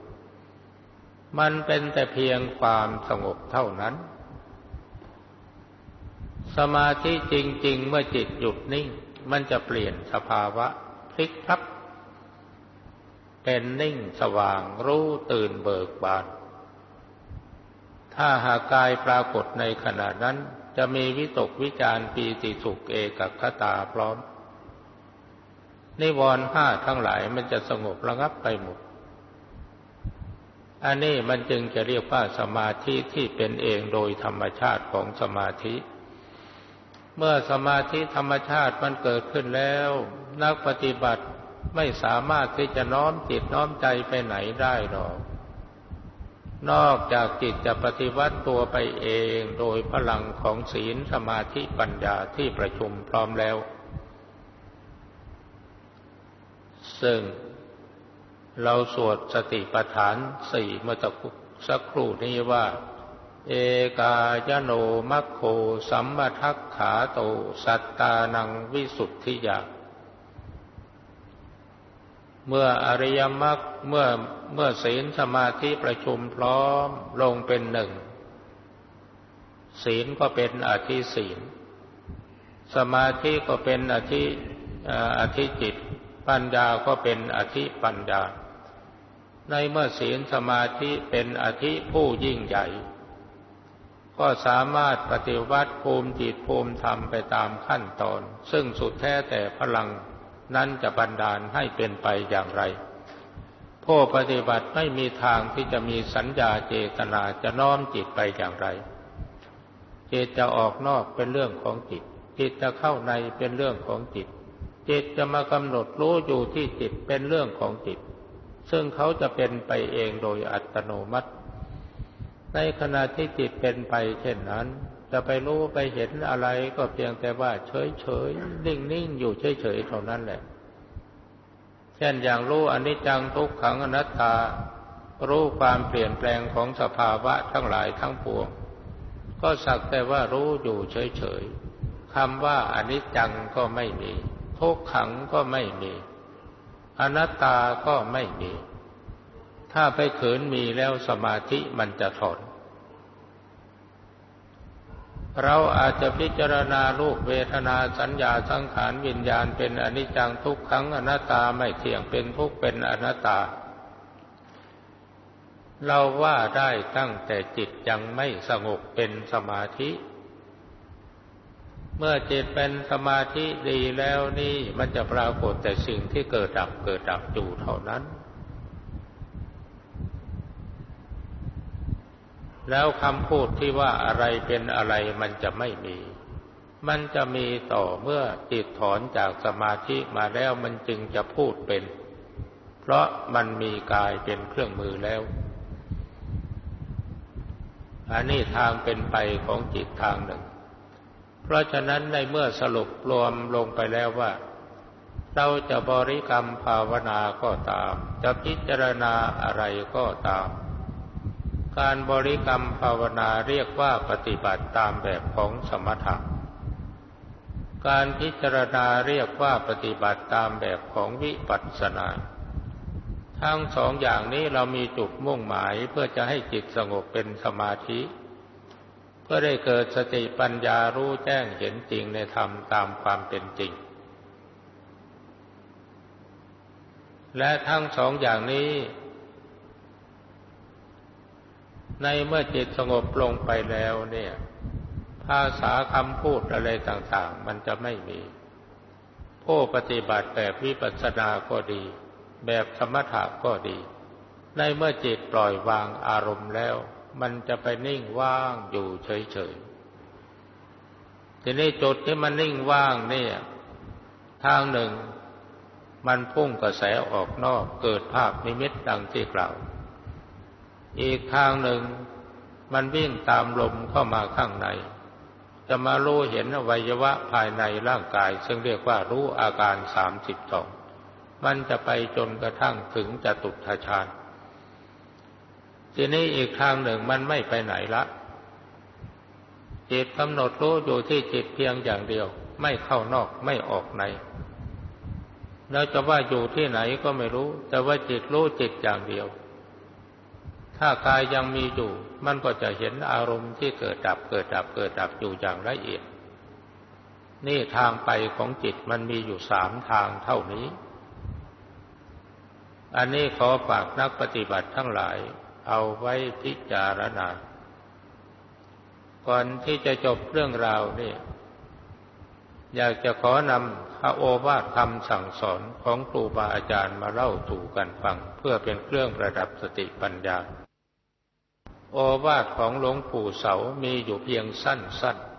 มันเป็นแต่เพียงความสงบเท่านั้น สมาธิจริง ๆ เมื่อจิตหยุดนิ่ง มันจะเปลี่ยนสภาวะพลิกพลับเป็นนิ่งสว่างรู้ตื่นเบิกบาน ถ้าหากกายปรากฏในขณะนั้น จะมีวิตกวิจารปีติสุขเอกคตาพร้อม นิวรณ์ห้าทั้งหลายมันจะสงบระงับไปหมด อันนี้มันจึงจะเรียกว่าสมาธิที่เป็นเองโดยธรรมชาติของสมาธิ เมื่อสมาธิธรรมชาติมันเกิดขึ้นแล้ว นักปฏิบัติไม่สามารถที่จะน้อมจิตน้อมใจไปไหนได้หรอก นอกจากจิตจะปฏิวัติตัวไปเองโดยพลังของศีลสมาธิปัญญาที่ประชุมพร้อมแล้ว ซึ่งเราสวดสติปัฏฐานสี่เมื่อสักครู่นี้ว่า เอกายโนมัคโคสัมมทักขาโต สัตตานังวิสุทธิยา เมื่ออริยมรรคเมื่อเมื่อศีลสมาธิประชุมพร้อมลงเป็นหนึ่ง ศีลก็เป็นอธิศีล สมาธิก็เป็นอธิอธิจิต ปัญญาก็เป็นอธิปัญญา ในเมื่อศีลสมาธิเป็นอธิผู้ยิ่งใหญ่ ก็สามารถปฏิวัติภูมิจิตภูมิธรรมไปตามขั้นตอน ซึ่งสุดแท้แต่พลัง นั้นจะบันดาลให้เป็นไปอย่างไร ผู้ปฏิบัติไม่มีทางที่จะมีสัญญาเจตนาจะน้อมจิตไปอย่างไรจิตจะออกนอกเป็นเรื่องของจิต จิตจะเข้าในเป็นเรื่องของจิต จิตจะมากำหนดรู้อยู่ที่จิตเป็นเรื่องของจิต ซึ่งเขาจะเป็นไปเองโดยอัตโนมัติ ในขณะที่จิตเป็นไปเช่นนั้น จะไปรู้ไปเห็นอะไรก็เพียงแต่ว่าเฉยเฉยนิ่งนิ่งอยู่เฉยเฉยเท่านั้นแหละ เช่นอย่างรู้อนิจจังทุกขังอนัตตา รู้ความเปลี่ยนแปลงของสภาวะทั้งหลายทั้งปวง ก็สักแต่ว่ารู้อยู่เฉยเฉยคำว่าอนิจจังก็ไม่มี ทุกขังก็ไม่มี อนัตตาก็ไม่มี ถ้าไปเขินมีแล้วสมาธิมันจะถอน เราอาจจะพิจารณารูปเวทนาสัญญาสังขารวิญญาณเป็นอนิจจังทุกขังอนัตตาไม่เที่ยงเป็นทุกข์เป็นอนัตตา เราว่าได้ตั้งแต่จิตยังไม่สงบเป็นสมาธิ เมื่อจิตเป็นสมาธิดีแล้วนี่มันจะปรากฏแต่สิ่งที่เกิดดับเกิดดับอยู่เท่านั้น แล้วคำพูดที่ว่าอะไรเป็นอะไรมันจะไม่มี มันจะมีต่อเมื่อติดถอนจากสมาธิมาแล้วมันจึงจะพูดเป็น เพราะมันมีกายเป็นเครื่องมือแล้วอันนี้ทางเป็นไปของจิตทางหนึ่ง เพราะฉะนั้นในเมื่อสรุปรวมลงไปแล้วว่า เราจะบริกรรมภาวนาก็ตาม จะพิจารณาอะไรก็ตาม การบริกรรมภาวนาเรียกว่าปฏิบัติตามแบบของสมถะ การพิจารณาเรียกว่าปฏิบัติตามแบบของวิปัสสนา ทั้งสองอย่างนี้เรามีจุดมุ่งหมายเพื่อจะให้จิตสงบเป็นสมาธิ เพื่อได้เกิดสติปัญญารู้แจ้งเห็นจริงในธรรมตามความเป็นจริง และทั้งสองอย่างนี้ ในเมื่อจิตสงบลงไปแล้วเนี่ย ภาษาคำพูดอะไรต่าง ๆ มันจะไม่มี ผู้ปฏิบัติแบบวิปัสสนาก็ดี แบบสมถะก็ดี ในเมื่อจิตปล่อยวางอารมณ์แล้ว มันจะไปนิ่งว่างอยู่เฉยๆ ทีนี้จุดที่มันนิ่งว่างเนี่ย ทางหนึ่ง มันพุ่งกระแสออกนอกเกิดภาพนิมิตดังที่กล่าว อีกทางหนึ่งมันวิ่งตามลมเข้ามาข้างใน จะมารู้เห็นอวัยวะภายในร่างกาย ซึ่งเรียกว่ารู้อาการสามสิบสองมันจะไปจนกระทั่งถึงจตุทชาญทีนี้อีกทางหนึ่งมันไม่ไปไหนละ จิตกำหนดรู้อยู่ที่จิตเพียงอย่างเดียว ไม่เข้านอกไม่ออกใน แล้วจะว่าอยู่ที่ไหนก็ไม่รู้ แต่ว่าจิตรู้จิตอย่างเดียว ถ้ากายยังมีอยู่ มันก็จะเห็นอารมณ์ที่เกิดดับเกิดดับเกิดดับอยู่อย่างละเอียด นี่ทางไปของจิตมันมีอยู่สามทางเท่านี้ อันนี้ขอฝากนักปฏิบัติทั้งหลาย เอาไว้พิจารณา ก่อนที่จะจบเรื่องราวนี่อยากจะขอนำพระโอวาทคำสั่งสอนของครูบาอาจารย์มาเล่าสู่กันฟัง เพื่อเป็นเครื่องประดับสติปัญญา โอวาทของหลวงปู่เสามีอยู่เพียงสั้นๆ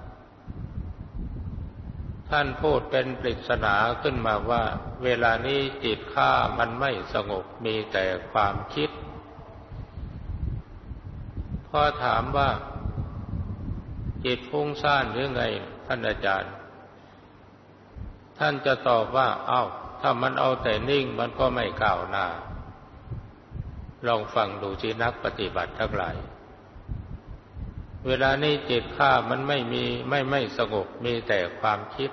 ท่านพูดเป็นปริศนาขึ้นมาว่า เวลานี้จิตข้ามันไม่สงบมีแต่ความคิด พอถามว่า จิตฟุ้งซ่านหรือไง ท่านอาจารย์ ท่านจะตอบว่า เอา้า ถ้ามันเอาแต่นิ่งมันก็ไม่ก้าวหน้าลองฟังดูสินักปฏิบัติทั้งหลาย เวลานี้จิตข้ามันไม่มีไม่ไม่สงบมีแต่ความคิด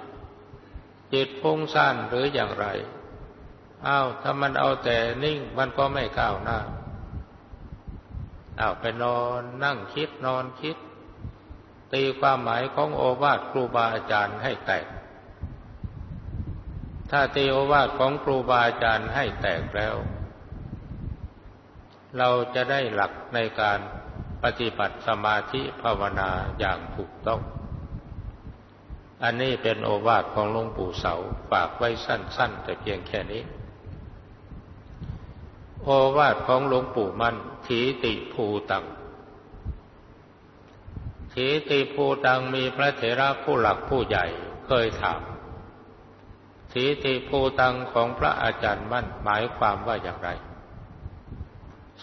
จิตพุ่งสั้นหรืออย่างไรอ้าวถ้ามันเอาแต่นิ่งมันก็ไม่ก้าวหน้าอ้าวไปนอนนั่งคิดนอนคิด ตีความหมายของโอวาทครูบาอาจารย์ให้แตก ถ้าตีโอวาทของครูบาอาจารย์ให้แตกแล้ว เราจะได้หลักในการ ปฏิบัติสมาธิภาวนาอย่างถูกต้อง อันนี้เป็นโอวาทของหลวงปู่เสาฝากไว้สั้น ๆ แต่เพียงแค่นี้ โอวาทของหลวงปู่มั่นถีติภูตังถีติภูตังมีพระเถระผู้หลักผู้ใหญ่เคยถามถีติภูตังของพระอาจารย์มั่นหมายความว่าอย่างไร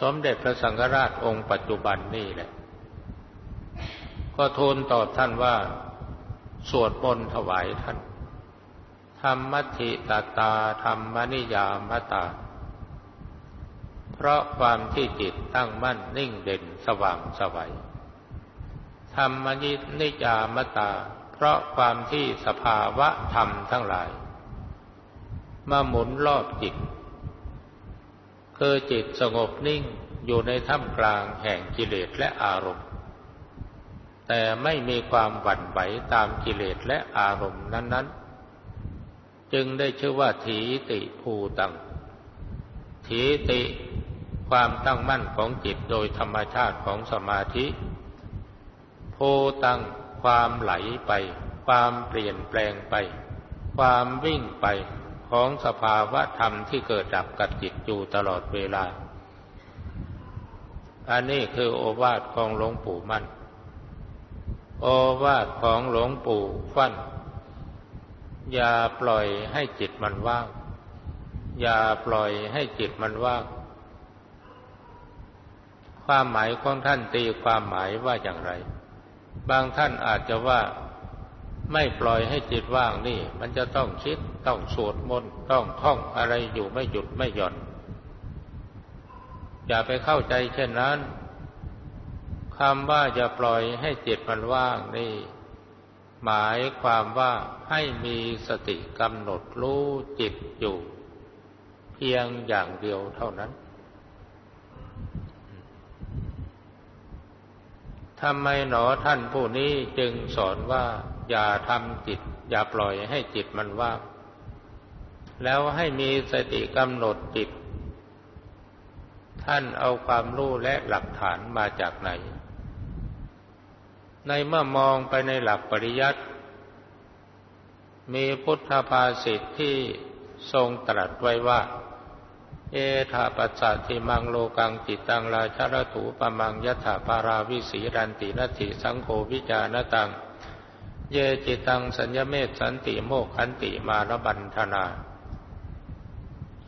สมเด็จพระสังฆราชองค์ปัจจุบันนี่แหละ ก็ทูลตอบท่านว่า สวดมนต์ถวายท่าน ธรรมทิตาตาธรรมนิยามตา เพราะความที่จิตตั้งมั่นนิ่งเด่นสว่างสวัยธรรมนิยามตา เพราะความที่สภาวะธรรมทั้งหลาย มาหมุนรอบจิต คือจิตสงบนิ่งอยู่ในท่ามกลางแห่งกิเลสและอารมณ์ แต่ไม่มีความหวั่นไหวตามกิเลสและอารมณ์นั้น ๆ จึงได้ชื่อว่าถีติภูตัง ถีติความตั้งมั่นของจิตโดยธรรมชาติของสมาธิภูตังความไหลไป ความเปลี่ยนแปลงไป ความวิ่งไป ของสภาวะธรรมที่เกิดดับกับจิตอยู่ตลอดเวลา อันนี้คือโอวาทของหลวงปู่มั่น โอวาทของหลวงปู่ฟั่น อย่าปล่อยให้จิตมันว่าง อย่าปล่อยให้จิตมันว่าง ความหมายของท่านตีความหมายว่าอย่างไร บางท่านอาจจะว่า ไม่ปล่อยให้จิตว่างนี่ มันจะต้องคิดต้องสวดมนต์ต้องท่องอะไรอยู่ไม่หยุดไม่หย่อน อย่าไปเข้าใจเช่นนั้นคำว่าจะปล่อยให้จิตมันว่างนี่ หมายความว่าให้มีสติกำหนดรู้จิตอยู่ เพียงอย่างเดียวเท่านั้นทำไมหนอท่านผู้นี้จึงสอนว่า อย่าทำจิต อย่าปล่อยให้จิตมันว่างแล้วให้มีสติกำหนดจิต ท่านเอาความรู้และหลักฐานมาจากไหน ในเมื่อมองไปในหลักปริยัติมีพุทธภาษิตที่ทรงตรัสไว้ว่า เอธาปัสสะทิมังโลกังจิตตังราชรถูปมังยถาภาราวิสีรันตินติสังโฆวิจานตัง เยจิตังสัญญเมตสันติโมกขันติมารบันธนา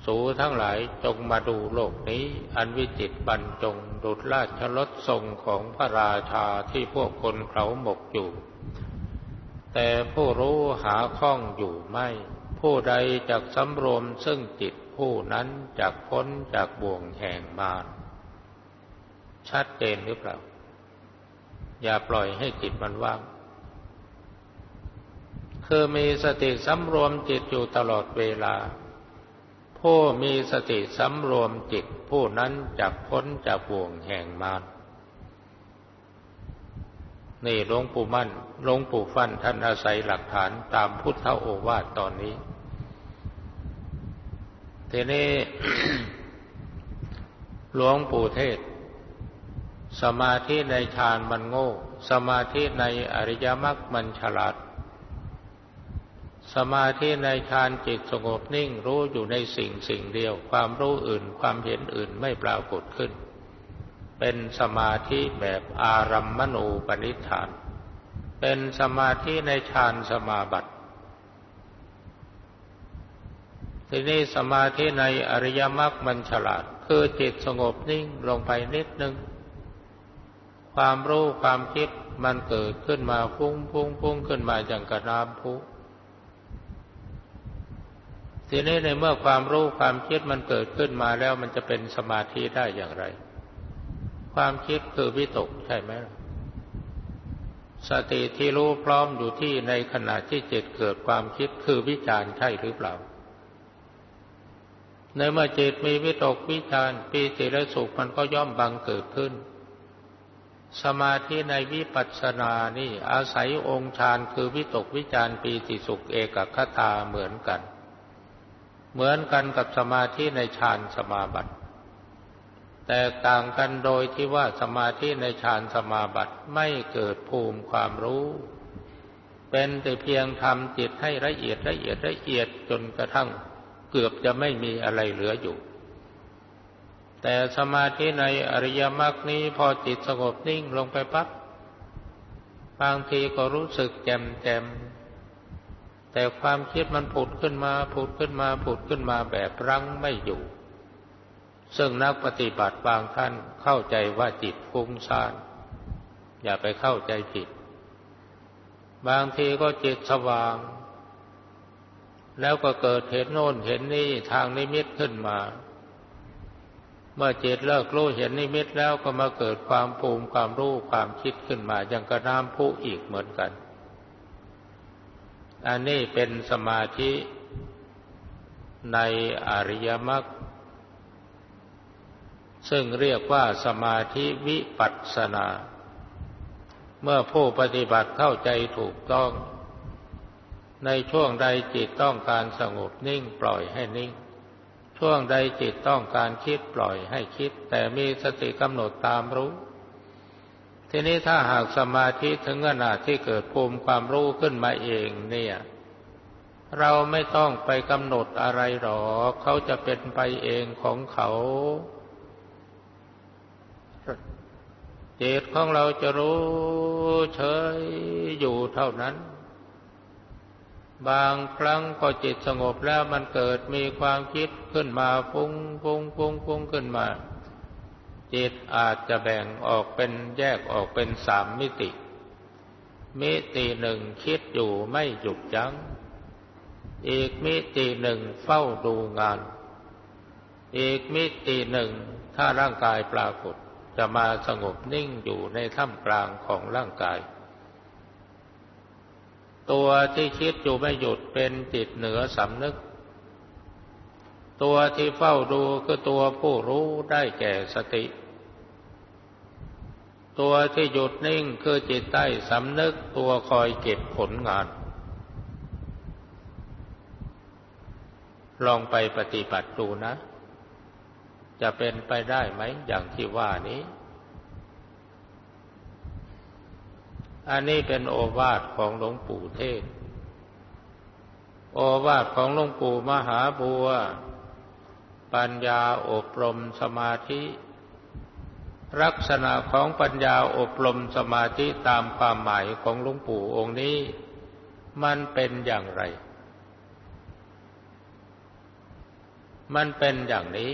สูทั้งหลายจงมาดูโลกนี้ อันวิจิตบรรจงดุดราชรถทรงของพระราชาที่พวกคนเขาหมกอยู่ แต่ผู้รู้หาข้องอยู่ไม่ ผู้ใดจากสำรวมซึ่งจิตผู้นั้นจากพ้นจากบ่วงแห่งมารชัดเจนหรือเปล่า อย่าปล่อยให้จิตมันว่าง คือมีสติสำรวมจิตอยู่ตลอดเวลา ผู้มีสติสำรวมจิตผู้นั้นจะพ้นจากบ่วงแห่งมารนี่หลวงปู่มั่นหลวงปู่ฟันท่านอาศัยหลักฐานตามพุทธโอวาทตอนนี้ทีนี้หลวงปู่เทศ สมาธิในฌานมันโง่ สมาธิในอริยมรรคมันฉลาด สมาธิในฌานจิตสงบนิ่งรู้อยู่ในสิ่งสิ่งเดียว ความรู้อื่นความเห็นอื่นไม่ปรากฏขึ้น เป็นสมาธิแบบอารัมมณูปนิธาน เป็นสมาธิในฌานสมาบัติทีนี้สมาธิในอริยมรรคมันฉลาด คือจิตสงบนิ่งลงไปนิดนึง ความรู้ความคิดมันเกิดขึ้นมาพุ่งพุ่งพุ่งขึ้นมาอย่างกระน้ำพุ ทีนี้ในเมื่อความรู้ความคิดมันเกิดขึ้นมาแล้วมันจะเป็นสมาธิได้อย่างไร ความคิดคือวิตกใช่ไหมสติที่รู้พร้อมอยู่ที่ในขณะที่จิตเกิดความคิดคือวิจารณ์ใช่หรือเปล่า ในเมื่อจิตมีวิตกวิจารปีติและสุขมันก็ย่อมบังเกิดขึ้น สมาธิในวิปัสสนานี่อาศัยองค์ฌานคือวิตกวิจารปีติสุขเอกคตาเหมือนกัน เหมือนกันกับสมาธิในฌานสมาบัติแตกต่างกันโดยที่ว่าสมาธิในฌานสมาบัติไม่เกิดภูมิความรู้ เป็นแต่เพียงทำจิตให้ละเอียดละเอียดละเอียดจนกระทั่งเกือบจะไม่มีอะไรเหลืออยู่ แต่สมาธิในอริยมรรคนี้พอจิตสงบนิ่งลงไปปั๊บบางทีก็รู้สึกแจ่มแจ่ม แต่ความคิดมันผุดขึ้นมาผุดขึ้นมาผุดขึ้นมาแบบรั้งไม่อยู่ ซึ่งนักปฏิบัติบางท่านเข้าใจว่าจิตฟุ้งซ่าน อย่าไปเข้าใจผิด บางทีก็จิตสว่าง แล้วก็เกิดเห็นโน่นเห็นนี่ทางนิมิตขึ้นมา เมื่อจิตเลิกรู้เห็นนิมิตแล้วก็มาเกิดความภูมิความรู้ความคิดขึ้นมาอย่างกระน้ำผู้อีกเหมือนกัน อันนี้เป็นสมาธิในอริยมรรคซึ่งเรียกว่าสมาธิวิปัสสนา เมื่อผู้ปฏิบัติเข้าใจถูกต้อง ในช่วงใดจิตต้องการสงบนิ่งปล่อยให้นิ่ง ช่วงใดจิตต้องการคิดปล่อยให้คิด แต่มีสติกำหนดตามรู้ ทีนี้ถ้าหากสมาธิถึงขนาดที่เกิดภูมิความรู้ขึ้นมาเองเนี่ย เราไม่ต้องไปกำหนดอะไรหรอกเขาจะเป็นไปเองของเขาจิตของเราจะรู้เฉยอยู่เท่านั้น บางครั้งพอจิตสงบแล้วมันเกิดมีความคิดขึ้นมาฟุ้งฟุ้งฟุ้งฟุ้งขึ้นมา จิตอาจจะแบ่งออกเป็นแยกออกเป็นสามมิติ มิติหนึ่งคิดอยู่ไม่หยุดยัง้ง อีกมิติหนึ่งเฝ้าดูงาน อีกมิติหนึ่งถ้าร่างกายปรากฏจะมาสงบนิ่งอยู่ในท่ามกลางของร่างกาย ตัวที่คิดอยู่ไม่หยุดเป็นจิตเหนือสำนึก ตัวที่เฝ้าดูคือตัวผู้รู้ได้แก่สติ ตัวที่หยุดนิ่งคือจิตใต้สำนึกตัวคอยเก็บผลงาน ลองไปปฏิบัติดูนะ จะเป็นไปได้ไหมอย่างที่ว่านี้ อันนี้เป็นโอวาทของหลวงปู่เทศ โอวาทของหลวงปู่มหาบัว ปัญญาอบรมสมาธิ ลักษณะของปัญญาอบรมสมาธิตามความหมายของหลวงปู่องค์นี้ มันเป็นอย่างไร มันเป็นอย่างนี้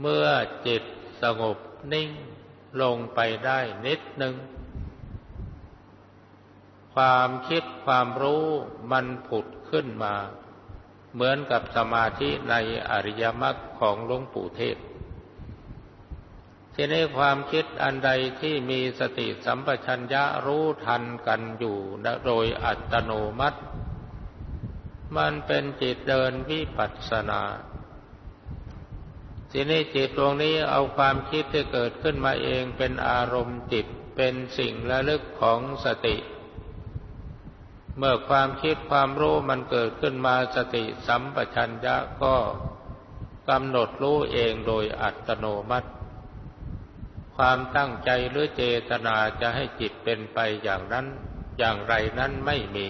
เมื่อจิตสงบนิ่งลงไปได้นิดหนึ่ง ความคิดความรู้มันผุดขึ้นมา เหมือนกับสมาธิในอริยมรรคของหลวงปู่เทศ ทีนี้ความคิดอันใดที่มีสติสัมปชัญญะรู้ทันกันอยู่โดยอัตโนมัติ มันเป็นจิตเดินวิปัสสนาทีนี้จิตดวงนี้เอาความคิดที่เกิดขึ้นมาเองเป็นอารมณ์จิตเป็นสิ่งระลึกของสติ เมื่อความคิดความรู้มันเกิดขึ้นมาสติสัมปชัญญะก็กำหนดรู้เองโดยอัตโนมัติ ความตั้งใจหรือเจตนาจะให้จิตเป็นไปอย่างนั้น อย่างไรนั้นไม่มี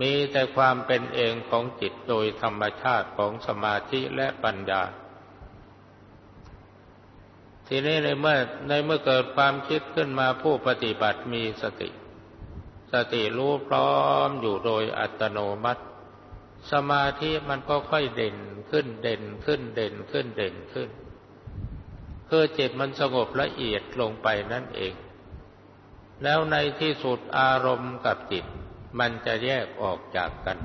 มีแต่ความเป็นเองของจิตโดยธรรมชาติของสมาธิและปัญญา ทีนี้ในเมื่อในเมื่อเกิดความคิดขึ้นมาผู้ปฏิบัติมีสติ สติรู้พร้อมอยู่โดยอัตโนมัติ สมาธิมันก็ค่อยเด่นขึ้นเด่นขึ้นเด่นขึ้นเด่นขึ้น คือจิตมันสงบละเอียดลงไปนั่นเอง แล้วในที่สุดอารมณ์กับจิต มันจะแยกออกจากกัน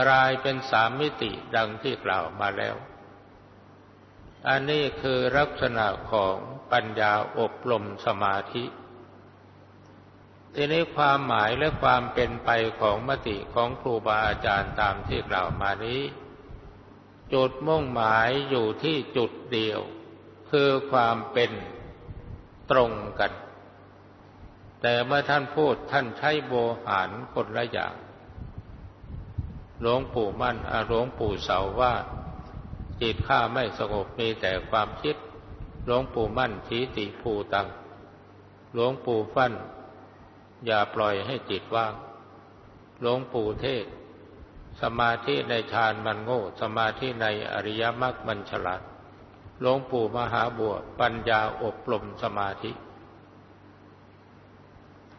กลายเป็นสามมิติดังที่กล่าวมาแล้ว อันนี้คือลักษณะของปัญญาอบรมสมาธิทีนี้ความหมายและความเป็นไปของมติของครูบาอาจารย์ตามที่กล่าวมานี้ จุดมุ่งหมายอยู่ที่จุดเดียว คือความเป็นตรงกัน แต่เมื่อท่านพูดท่านใช้โบหารคนละอย่างหลวงปู่มั่นหลวงปู่เสาว่า จิตข้าไม่สงบมีแต่ความคิดหลวงปู่มั่นทีติภูตังหลวงปู่ฟั่น อย่าปล่อยให้จิตว่างหลวงปู่เทศ สมาธิในฌานมันโง่ สมาธิในอริยมรรคมันฉลาด หลวงปู่มหาบัวปัญญาอบรมสมาธิ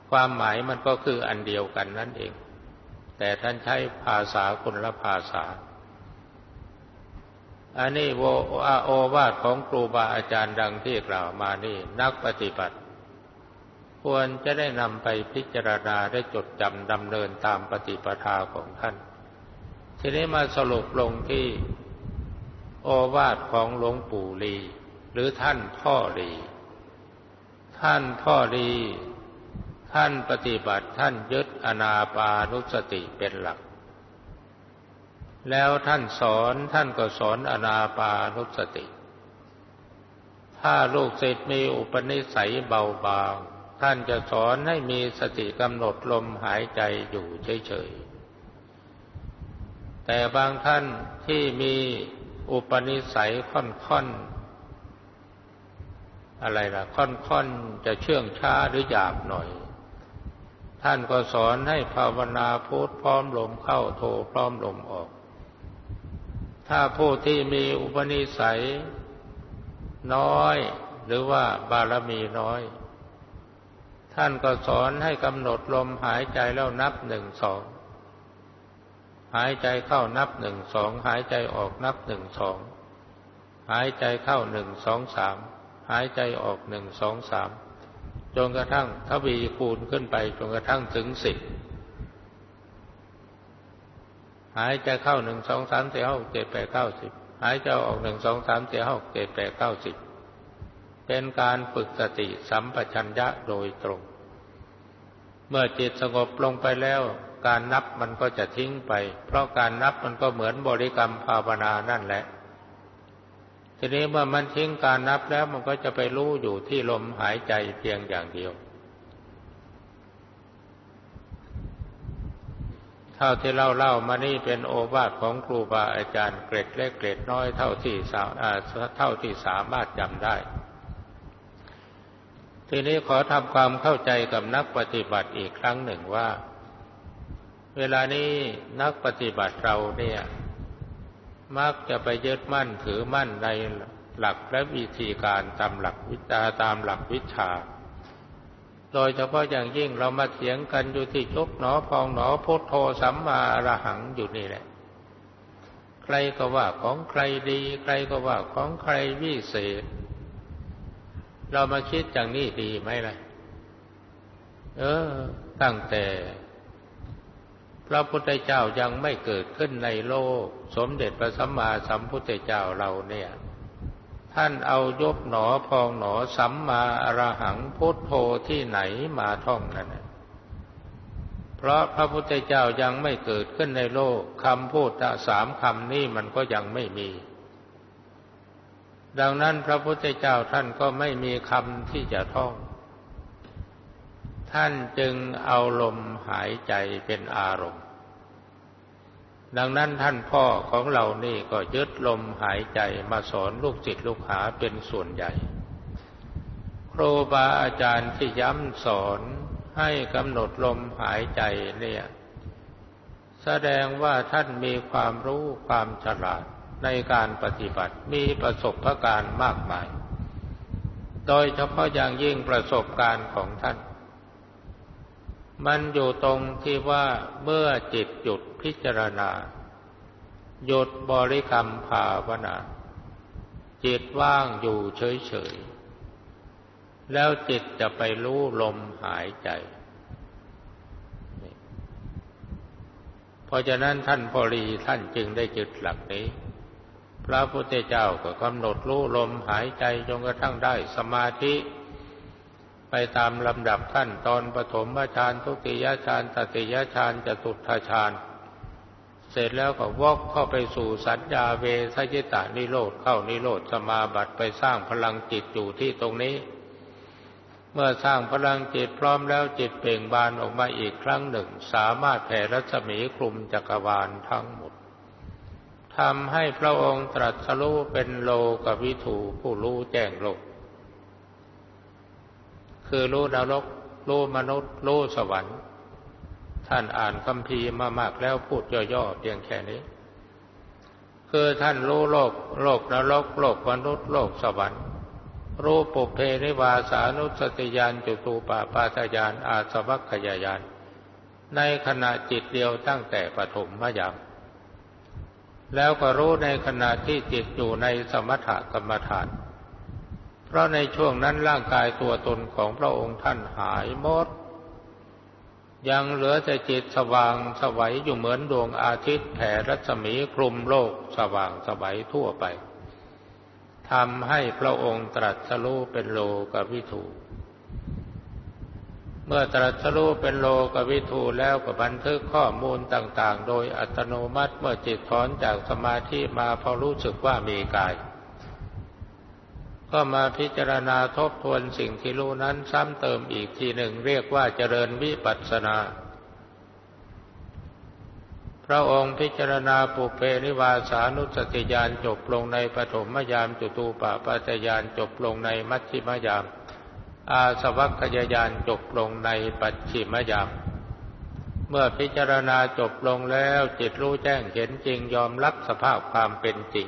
ความหมายมันก็คืออันเดียวกันนั่นเอง แต่ท่านใช้ภาษาคนละภาษา อันนี้โวโอวาทของครูบาอาจารย์ดังที่กล่าวมานี่นักปฏิบัติ ควรจะได้นำไปพิจารณาได้จดจำดำเนินตามปฏิปทาของท่าน ทีนี้มาสรุปลงที่ โอวาทของหลวงปู่ลี หรือท่านพ่อลี ท่านพ่อลี ท่านปฏิบัติท่านยึดอนาปานุสติเป็นหลัก แล้วท่านสอนท่านก็สอนอนาปานุสติ ถ้าลูกศิษย์มีอุปนิสัยเบาบางท่านจะสอนให้มีสติกำหนดลมหายใจอยู่เฉยๆ แต่บางท่านที่มี อุปนิสัยค่อนๆอะไรล่ะ ค่อนๆจะเชื่องช้าหรือหยาบหน่อย ท่านก็สอนให้ภาวนาพุทพร้อมลมเข้าโทพร้อมลมออก ถ้าผู้ที่มีอุปนิสัยน้อยหรือว่าบารมีน้อย ท่านก็สอนให้กำหนดลมหายใจแล้วนับหนึ่งสอง หายใจเข้านับหนึ่งสองหายใจออกนับหนึ่งสองหายใจเข้าหนึ่งสองสามหายใจออกหนึ่งสองสามจนกระทั่งทวีคูณขึ้นไปจนกระทั่งถึงสิบหายใจเข้าหนึ่งสองสามสี่ห้าเจ็ดแปดเก้าสิบหายใจออกหนึ่งสองสามสี่ห้าเจ็ดแปดเก้าสิบเป็นการฝึกสติสัมปชัญญะโดยตรง เมื่อจิตสงบลงไปแล้ว การนับมันก็จะทิ้งไป เพราะการนับมันก็เหมือนบริกรรมภาวนานั่นแหละ ทีนี้เมื่อมันทิ้งการนับแล้วมันก็จะไปรู้อยู่ที่ลมหายใจเพียงอย่างเดียว เท่าที่เล่าเล่ามานี่เป็นโอวาทของครูบาอาจารย์เกร็ดเล็กเกร็ดน้อยเท่าที่สาเท่าที่สามารถจำได้ทีนี้ขอทำความเข้าใจกับนักปฏิบัติอีกครั้งหนึ่งว่า เวลานี้นักปฏิบัติเราเนี่ย มักจะไปยึดมั่นถือมั่นในหลักและวิธีการตามหลักวิชาตามหลักวิชา โดยเฉพาะอย่างยิ่งเรามาเถียงกันอยู่ที่จุบหนอพองหนอพุทโธสัมมาอรหังอยู่นี่แหละ ใครก็ว่าของใครดี ใครก็ว่าของใครวิเศษ เรามาคิดอย่างนี้ดีไหมล่ะ เออ ตั้งแต่ พระพุทธเจ้ายังไม่เกิดขึ้นในโลก สมเด็จพระสัมมาสัมพุทธเจ้าเราเนี่ย ท่านเอายบหนอพองหนอสัมมาอรหังพุทโธที่ไหนมาท่องนั่นเพราะพระพุทธเจ้ายังไม่เกิดขึ้นในโลกคำพูดสามคำนี้มันก็ยังไม่มี ดังนั้นพระพุทธเจ้าท่านก็ไม่มีคำที่จะท่อง ท่านจึงเอาลมหายใจเป็นอารมณ์ ดังนั้นท่านพ่อของเรานี่ก็ยึดลมหายใจมาสอนลูกจิตลูกหาเป็นส่วนใหญ่ ครูบาอาจารย์ที่ย้ำสอนให้กำหนดลมหายใจเนี่ย แสดงว่าท่านมีความรู้ความฉลาดในการปฏิบัติมีประสบการณ์มากมาย โดยเฉพาะอย่างยิ่งประสบการณ์ของท่าน มันอยู่ตรงที่ว่าเมื่อจิตหยุดพิจารณา หยุดบริกรรมภาวนา จิตว่างอยู่เฉยๆ แล้วจิตจะไปรู้ลมหายใจ เพราะฉะนั้นท่านพอรีท่านจึงได้จึดหลักนี้ พระพุทธเจ้าก็กำหนดรู้ลมหายใจจนกระทั่งได้สมาธิ ไปตามลำดับขั้นตอนปฐมฌานทุติยฌานตติยฌานจตุตฌานเสร็จแล้วก็วอกเข้าไปสู่สัญญาเวทยิตานิโรธเข้านิโรธสมาบัติไปสร้างพลังจิตอยู่ที่ตรงนี้ เมื่อสร้างพลังจิตพร้อมแล้วจิตเปล่งบานออกมาอีกครั้งหนึ่ง สามารถแผ่รัศมีคลุมจักรวาลทั้งหมดทำให้พระองค์ตรัสรู้เป็นโลกวิถูผู้รู้แจ้งโลก คือรู้นรกรู้มนุษย์รู้สวรรค์ ท่านอ่านคำพีมามากแล้วพูดย่อๆเพียงแค่นี้ คือท่านรู้โลก โลกนรกโลกมนุษย์โลกสวรรค์รู้ปุเพนิวาสานุสติยานจุตูปาปาทยานอาสวัคขยายาน ในขณะจิตเดียวตั้งแต่ปฐมมยามแล้วก็รู้ในขณะที่จิตอยู่ในสมถกรรมฐาน ราะในช่วงนั้นร่างกายตัวตนของพระองค์ท่านหายหมด ยังเหลือแต่จิตสว่างสวัยอยู่เหมือนดวงอาทิตย์แผ่รัศมีคลุมโลกสว่างสวัยทั่วไปทำให้พระองค์ตรัสรู้เป็นโลกวิถูเมื่อตรัสรู้เป็นโลกวิถูแล้วก็บันทึกข้อมูลต่าง ๆ โดยอัตโนมัติเมื่อจิตถอนจากสมาธิมาพอรู้สึกว่ามีกาย ก็มาพิจารณาทบทวนสิ่งที่รู้นั้นซ้ำเติมอีกทีหนึ่งเรียกว่าเจริญวิปัสสนา พระองค์พิจารณาปุเพนิวาสานุสติญาณจบลงในปฐมยามจุตูปปัจจยานจบลงในมัชชิมยาม อาสวัคยายานจบลงในปัจฉิมยาม เมื่อพิจารณาจบลงแล้วจิตรู้แจ้งเห็นจริงยอมรับสภาพความเป็นจริง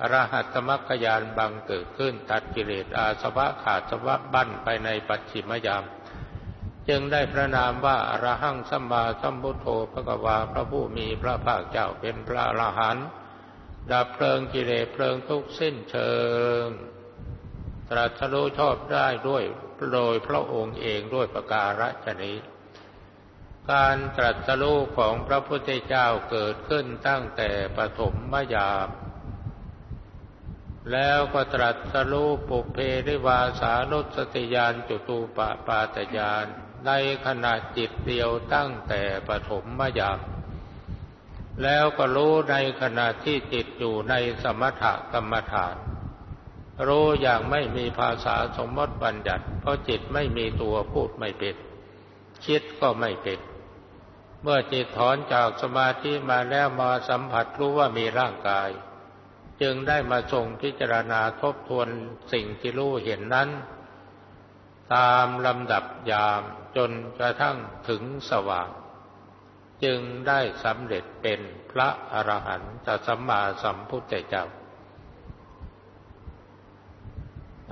อรหัตมรรคยานบังเกิดขึ้นตัดกิเลสอาสวะขาดสวะบั้นไปในปัจฉิมยาม จึงได้พระนามว่าอรหังสัมมาสัมพุทโธพระกวาพระผู้มีพระภาคเจ้าเป็นพระอรหันต์ดับเพลิงกิเลสเพลิงทุกสิ้นเชิง ตรัสรู้ชอบได้ด้วยโดยพระองค์เองด้วยประการฉนี้การตรัสรู้ของพระพุทธเจ้าเกิดขึ้นตั้งแต่ปฐมมยาม แล้วก็ตรัสรู้ปุเพริวาสานุสติยานจุตูปปาตยานในขณะจิตเดียวตั้งแต่ปฐมมยามแล้วก็รู้ในขณะที่จิตอยู่ในสมถกรรมฐาน รู้อย่างไม่มีภาษาสมมติบัญญัติ เพราะจิตไม่มีตัวพูดไม่เป็นคิดก็ไม่เป็นเมื่อจิตถอนจากสมาธิมาแล้วมาสัมผัสรู้ว่ามีร่างกาย จึงได้มาทรงพิจารณาทบทวนสิ่งที่รู้เห็นนั้น ตามลำดับยามจนกระทั่งถึงสว่าง จึงได้สำเร็จเป็นพระอรหันตสัมมาสัมพุทธเจ้า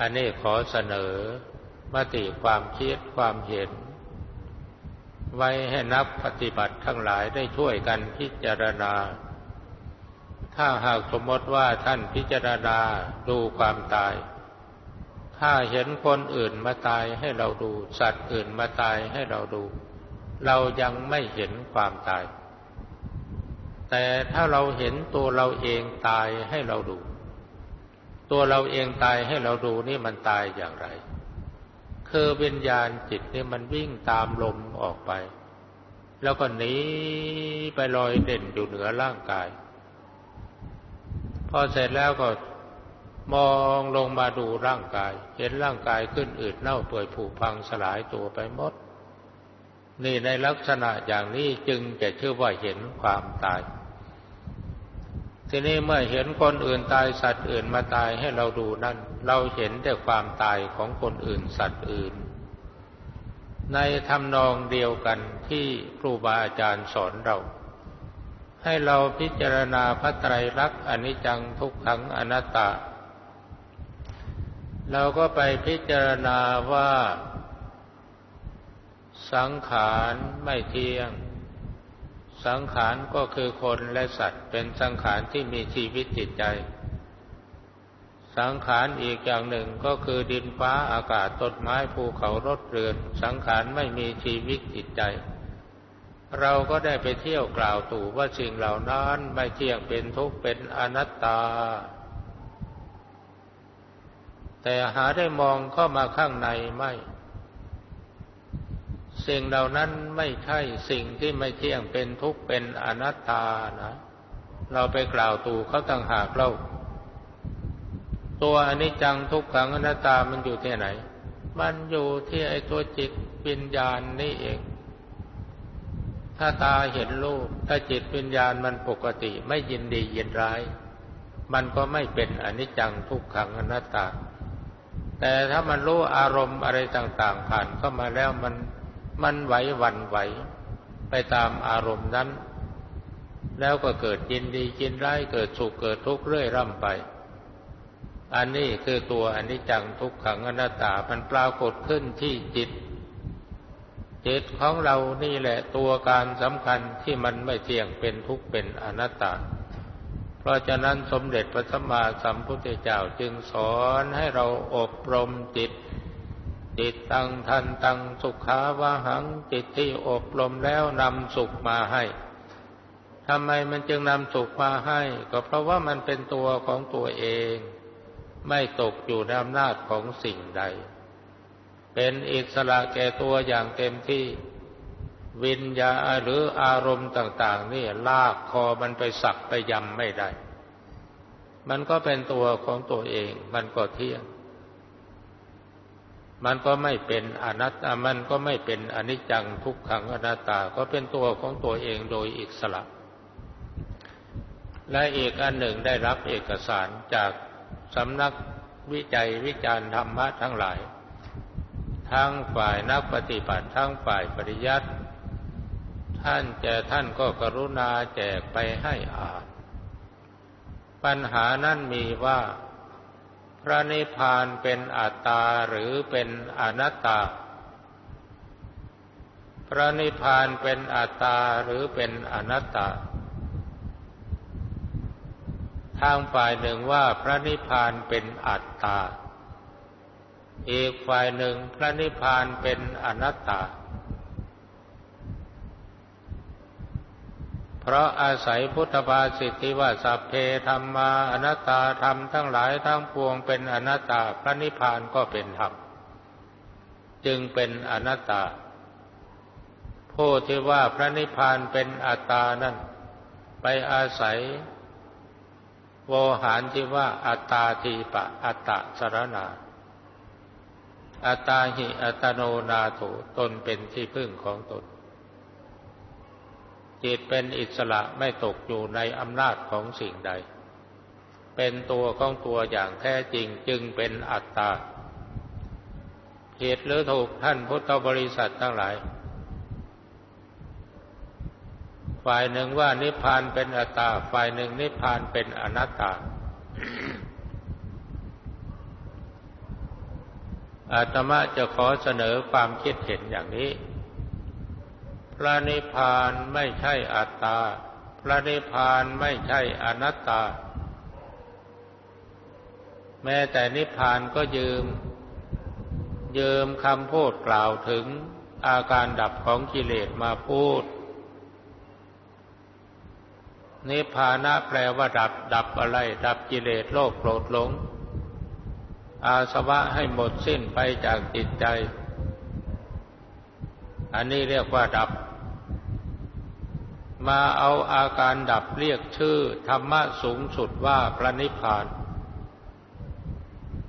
อันนี้ขอเสนอมติความคิดความเห็น ไว้ให้นักปฏิบัติทั้งหลายได้ช่วยกันพิจารณา ถ้าหากสมมติว่าท่านพิจารณาดูความตาย ถ้าเห็นคนอื่นมาตายให้เราดู สัตว์อื่นมาตายให้เราดู เรายังไม่เห็นความตาย แต่ถ้าเราเห็นตัวเราเองตายให้เราดู ตัวเราเองตายให้เราดูนี่มันตายอย่างไร คือวิญญาณจิตนี่มันวิ่งตามลมออกไป แล้วก็หนีไปลอยเด่นอยู่เหนือร่างกาย พอเสร็จแล้วก็มองลงมาดูร่างกาย เห็นร่างกายขึ้นอืดเน่าเปื่อยผุพังสลายตัวไปหมด นี่ในลักษณะอย่างนี้จึงจะชื่อว่าเห็นความตาย ทีนี้เมื่อเห็นคนอื่นตายสัตว์อื่นมาตายให้เราดูนั่น เราเห็นแต่ความตายของคนอื่นสัตว์อื่น ในทำนองเดียวกันที่ครูบาอาจารย์สอนเรา ให้เราพิจารณาพระไตรลักษณ์อนิจจังทุกขังอนัตตา เราก็ไปพิจารณาว่า สังขารไม่เที่ยง สังขารก็คือคนและสัตว์เป็นสังขารที่มีชีวิตจิตใจ สังขารอีกอย่างหนึ่งก็คือดินฟ้าอากาศต้นไม้ภูเขารถเรือน สังขารไม่มีชีวิตจิตใจ เราก็ได้ไปเที่ยวกล่าวตู่ว่าสิ่งเหล่านั้นไม่เที่ยงเป็นทุกข์เป็นอนัตตา แต่หาได้มองเข้ามาข้างในไม่ สิ่งเหล่านั้นไม่ใช่สิ่งที่ไม่เที่ยงเป็นทุกข์เป็นอนัตตานะ เราไปกล่าวตู่เขาต่างหากเราตัวอนิจจังทุกขังอนัตตามันอยู่ที่ไหน มันอยู่ที่ไอ้ตัวจิตวิญญาณนี่เอง ถ้าตาเห็นรูปถ้าจิตวิญญาณมันปกติไม่ยินดียินร้าย มันก็ไม่เป็นอนิจจังทุกขังอนัตตา แต่ถ้ามันรู้อารมณ์อะไรต่างๆ ผ่านเข้ามาแล้วมันมันไหวหวันไหว ไปตามอารมณ์นั้น แล้วก็เกิดยินดียินร้ายเกิดสุขเกิดทุกข์เรื่อยร่ำไป อันนี้คือตัวอนิจจังทุกขังอนัตตามันปรากฏขึ้นที่จิต จิตของเรานี่แหละตัวการสำคัญที่มันไม่เที่ยงเป็นทุกข์เป็นอนัตตา เพราะฉะนั้นสมเด็จพระสัมมาสัมพุทธเจ้าจึงสอนให้เราอบรมจิต จิตตังทันตังสุขาวาหังจิตที่อบรมแล้วนำสุขมาให้ทำไมมันจึงนำสุขมาให้ ก็เพราะว่ามันเป็นตัวของตัวเอง ไม่ตกอยู่ในอำนาจของสิ่งใด เป็นอิสระแก่ตัวอย่างเต็มที่ วิญญาหรืออารมณ์ต่าง ๆ นี่ลากคอมันไปสักไปยำไม่ได้ มันก็เป็นตัวของตัวเอง มันก็เที่ยง มันก็ไม่เป็นอนัตตามันก็ไม่เป็นอนิจจังทุกขังอนัตตา ก็เป็นตัวของตัวเองโดยอิสระ และอีกอันหนึ่งได้รับเอกสารจากสำนักวิจัยวิจารณ์ธรรมะทั้งหลาย ทั้งฝ่ายนักปฏิบัติทั้งฝ่ายปริยัติ ท่านแจท่านก็กรุณาแจกไปให้อ่าน ปัญหานั้นมีว่า พระนิพพานเป็นอัตตาหรือเป็นอนัตตา พระนิพพานเป็นอัตตาหรือเป็นอนัตตา ทางฝ่ายหนึ่งว่าพระนิพพานเป็นอัตตา อีกฝ่ายหนึ่งพระนิพพานเป็นอนัตตา เพราะอาศัยพุทธภาษิตที่ว่าสัพเพธรรมาอนัตตาธรรมทั้งหลายทั้งปวงเป็นอนัตตา พระนิพพานก็เป็นธรรม จึงเป็นอนัตตา ผู้ที่ว่าพระนิพพานเป็นอัตตานั้น ไปอาศัยโวหารที่ว่าอัตตาทีปะอัตตะสรณา อัตตาหิอัตโนนาโถตนเป็นที่พึ่งของตน จิตเป็นอิสระไม่ตกอยู่ในอำนาจของสิ่งใด เป็นตัวของตัวอย่างแท้จริงจึงเป็นอัตตาผิดหรือถูกท่านพุทธบริษัททั้งหลาย ฝ่ายหนึ่งว่านิพพานเป็นอัตตา ฝ่ายหนึ่งนิพพานเป็นอนัตตา อาตมาจะขอเสนอความคิดเห็นอย่างนี้ พระนิพพานไม่ใช่อัตตา พระนิพพานไม่ใช่อนัตตา แม้แต่นิพพานก็ยืม ยืมคำพูดกล่าวถึงอาการดับของกิเลสมาพูด นิพพานะแปลว่าดับ ดับอะไร ดับกิเลสโลภโกรธหลง อาสวะให้หมดสิ้นไปจากจิตใจ อันนี้เรียกว่าดับ มาเอาอาการดับเรียกชื่อธรรมะสูงสุดว่าพระนิพพาน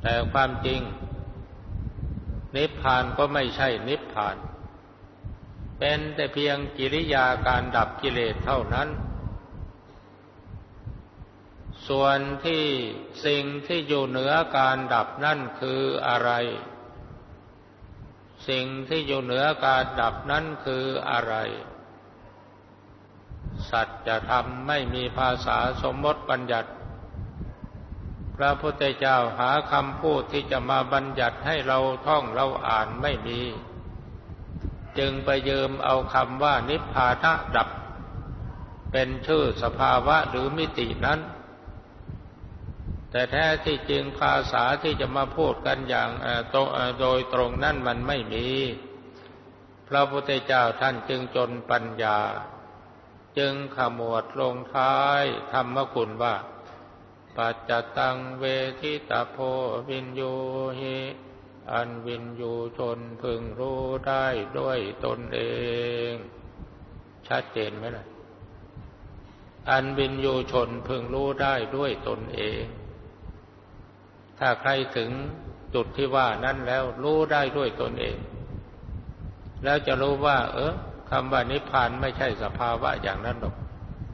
แต่ความจริง นิพพานก็ไม่ใช่นิพพาน เป็นแต่เพียงกิริยาการดับกิเลสเท่านั้น ส่วนที่สิ่งที่อยู่เหนือการดับนั่นคืออะไร สิ่งที่อยู่เหนือการดับนั่นคืออะไร สัจธรรมไม่มีภาษาสมมติบัญญัติ พระพุทธเจ้าหาคำพูดที่จะมาบัญญัติให้เราท่องเราอ่านไม่มี จึงไปยืมเอาคำว่านิพพานะดับ เป็นชื่อสภาวะหรือมิตินั้น แต่แท้ที่จริงภาษาที่จะมาพูดกันอย่างโดยตรงนั้นมันไม่มี พระพุทธเจ้าท่านจึงจนปัญญา จึงขมวดลงท้ายธรรมคุณว่า ปัจจตังเวทิตาโพวินยูหิอันวินยูชนพึงรู้ได้ด้วยตนเอง ชัดเจนไหมล่ะ อันวินยูชนพึงรู้ได้ด้วยตนเอง ถ้าใครถึงจุดที่ว่านั้นแล้วรู้ได้ด้วยตนเอง แล้วจะรู้ว่า เออคำว่านิพพานไม่ใช่สภาวะอย่างนั้นหรอก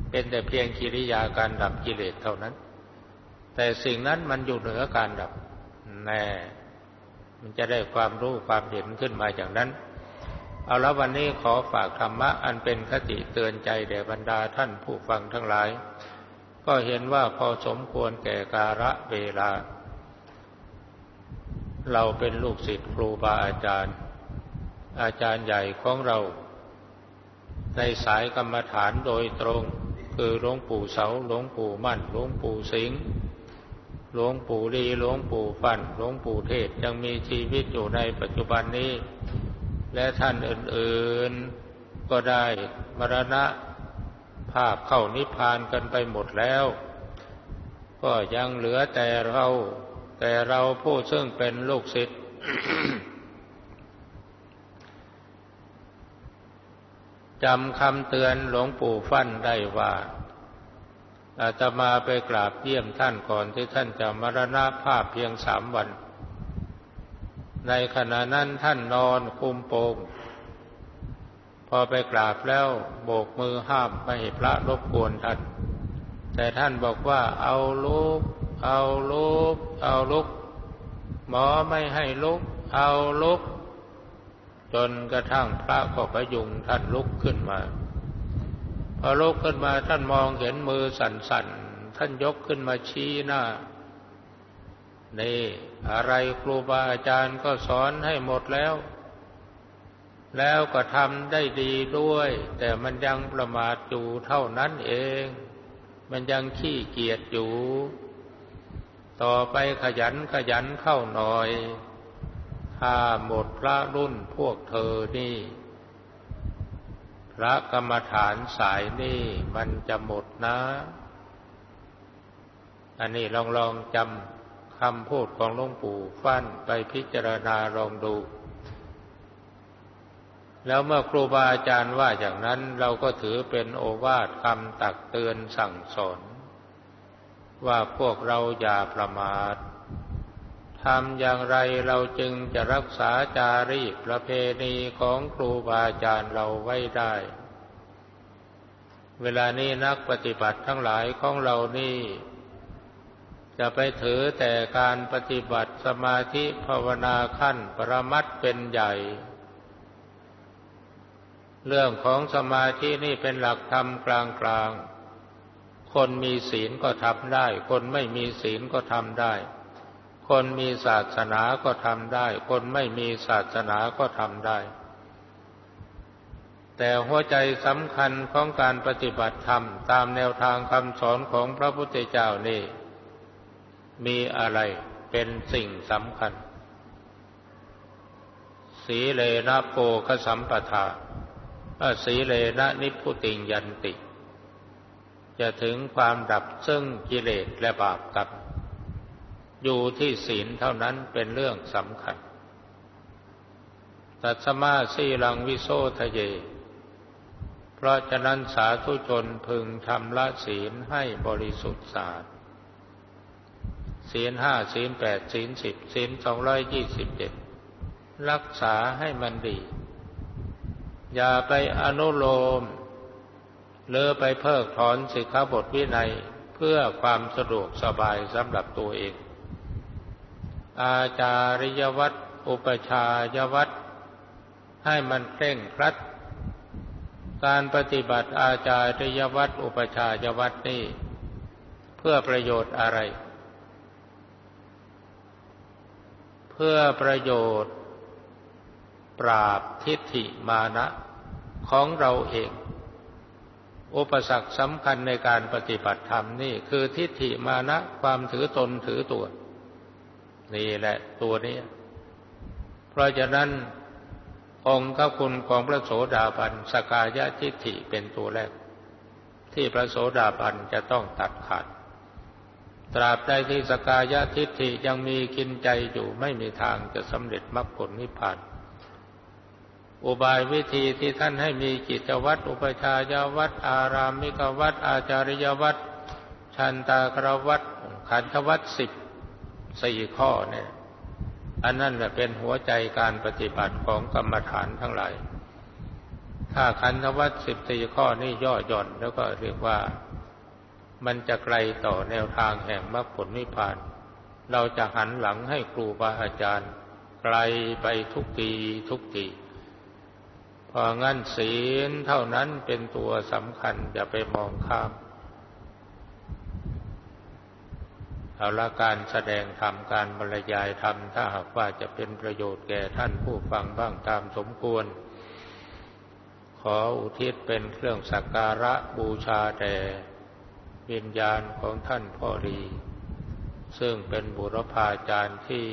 เป็นแต่เพียงกิริยาการดับกิเลสเท่านั้น แต่สิ่งนั้นมันอยู่เหนือการดับ แน่ มันจะได้ความรู้ความเห็นขึ้นมาอย่างนั้น เอาล้ววันนี้ขอฝากธรรมะอันเป็นคติเตือนใจแด่บรรดาท่านผู้ฟังทั้งหลาย ก็เห็นว่าพอสมควรแก่กาละเวลา เราเป็นลูกศิษย์ครูบาอาจารย์ อาจารย์ใหญ่ของเรา ในสายกรรมฐานโดยตรง คือหลวงปู่เสาหลวงปู่มั่นหลวงปู่สิงห์หลวงปู่ลีหลวงปู่ฟันหลวงปู่เทศยังมีชีวิตอยู่ในปัจจุบันนี้ และท่านอื่นๆก็ได้มรณะภาพเข้านิพพานกันไปหมดแล้ว ก็ยังเหลือแต่เรา แต่เราผู้ซึ่งเป็นลูกศิษย์จำคำเตือนหลวงปู่ฟั่นได้ว่า อาตมาไปกราบเยี่ยมท่านก่อนที่ท่านจะมรณภาพเพียงสามวัน ในขณะนั้นท่านนอนคุมโปง พอไปกราบแล้วโบกมือห้ามไม่ให้พระรบกวนท่าน แต่ท่านบอกว่าเอาลุก เอาลุก เอาลุก หมอไม่ให้ลุก เอาลุก จนกระทั่งพระก็พยุงท่านลุกขึ้นมา พอลุกขึ้นมาท่านมองเห็นมือสั่นๆ ท่านยกขึ้นมาชี้หน้า นี่อะไรครูบาอาจารย์ก็สอนให้หมดแล้ว แล้วก็ทำได้ดีด้วย แต่มันยังประมาทอยู่เท่านั้นเอง มันยังขี้เกียจอยู่ ต่อไปขยันขยันเข้าหน่อย ถ้าหมดพระรุ่นพวกเธอนี่ พระกรรมฐานสายนี่มันจะหมดนะ อันนี้ลองลองจำคำพูดของหลวงปู่ฟั่นไปพิจารณาลองดู แล้วเมื่อครูบาอาจารย์ว่าอย่างนั้นเราก็ถือเป็นโอวาทคำตักเตือนสั่งสอน ว่าพวกเราอย่าประมาททำอย่างไรเราจึงจะรักษาจารีตประเพณีของครูบาอาจารย์เราไว้ได้ เวลานี้นักปฏิบัติทั้งหลายของเรานี่ จะไปถือแต่การปฏิบัติสมาธิภาวนาขั้นปรมัตเป็นใหญ่ เรื่องของสมาธินี่เป็นหลักธรรมกลางๆ คนมีศีลก็ทำได้ คนไม่มีศีลก็ทำได้ คนมีศาสนาก็ทำได้ คนไม่มีศาสนาก็ทำได้ แต่หัวใจสำคัญของการปฏิบัติธรรมตามแนวทางคำสอนของพระพุทธเจ้านี่ มีอะไรเป็นสิ่งสำคัญ สีเลนะโปคสัมปทาสีเลนะนิพุติงยันติ จะถึงความดับซึ่งกิเลสและบาปกรรมอยู่ที่ศีลเท่านั้นเป็นเรื่องสำคัญ ตัสมาสีลังวิโสทะเย เพราะฉะนั้นสาธุชนพึงทำละศีลให้บริสุทธิ์สะอาดศีลห้าศีลแปดศีลสิบศีลสองร้อยยี่สิบเจ็ดรักษาให้มันดี อย่าไปอนุโลม หรือไปเพิกถอนสิกขาบทวินัยเพื่อความสะดวกสบายสำหรับตัวเอง อาจาริยวัตรอุปชายวัตรให้มันเคร่งครัด การปฏิบัติอาจาริยวัตรอุปชายวัตรนี่ เพื่อประโยชน์อะไร เพื่อประโยชน์ ปราบทิฏฐิมานะของเราเอง อุปสรรคสำคัญในการปฏิบัติธรรมนี่คือทิฏฐิมานะความถือตนถือตัว นี่แหละตัวนี้ เพราะฉะนั้นองค์ข้าคุณของพระโสดาบันสกายะทิฏฐิเป็นตัวแรก ที่พระโสดาบันจะต้องตัดขาด ตราบใดที่สกายะทิฏฐิยังมีกินใจอยู่ไม่มีทางจะสำเร็จมรรคผลนิพพาน อุบายวิธีที่ท่านให้มีกิจวัตรอุปชายวัตร อารามิกวัตร อาจาริยวัตร ชันตากรวัตร ขันธวัตรสิบสี่ข้อเนี่ย อันนั้นแหละเป็นหัวใจการปฏิบัติของกรรมฐานทั้งหลาย ถ้าคันธวัตสิบสี่ข้อนี่ย่อหย่อนแล้วก็เรียกว่ามันจะไกลต่อแนวทางแห่งมรรคผลนิพพาน เราจะหันหลังให้ครูบาอาจารย์ ไกลไปทุกทีทุกที พองั้นศีลเท่านั้นเป็นตัวสำคัญอย่าไปมองข้าม เอาละการแสดงธรรมการบรรยายธรรมถ้าหากว่าจะเป็นประโยชน์แก่ท่านผู้ฟังบ้างตามสมควร ขออุทิศเป็นเครื่องสักการะบูชาแด่วิญญาณของท่านพ่อรีซึ่งเป็นบุรพาจารย์ที่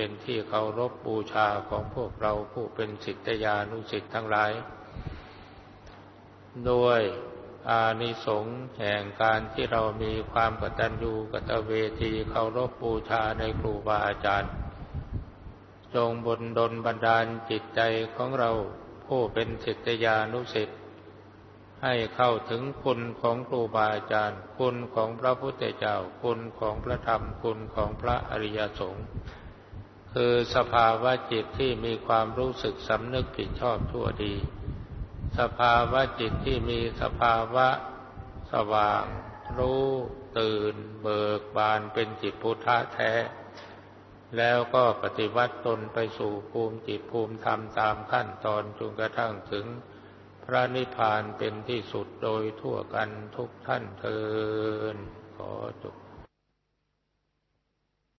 เป็นที่เคารพบูชาของพวกเราผู้เป็นสิทธิยานุสิทธ์ทั้งหลายด้วยอานิสงส์แห่งการที่เรามีความกตัญญูกตเวทีเคารพบูชาในครูบาอาจารย์ จงบนดลบันดาลจิตใจของเราผู้เป็นศิษยานุสิ์ให้เข้าถึงคุณของครูบาอาจารย์ คุณของพระพุทธเจ้า คุณของพระธรรม คุณของพระอริยสงฆ์ คือสภาวะจิตที่มีความรู้สึกสำนึกผิดชอบทั่วดี สภาวะจิตที่มีสภาวะสว่างรู้ตื่น เบิกบานเป็นจิตพุทธะแท้ แล้วก็ปฏิวัติตนไปสู่ภูมิจิตภูมิธรรมตามขั้นตอนจนกระทั่งถึงพระนิพพานเป็นที่สุดโดยทั่วกันทุกท่านเทิน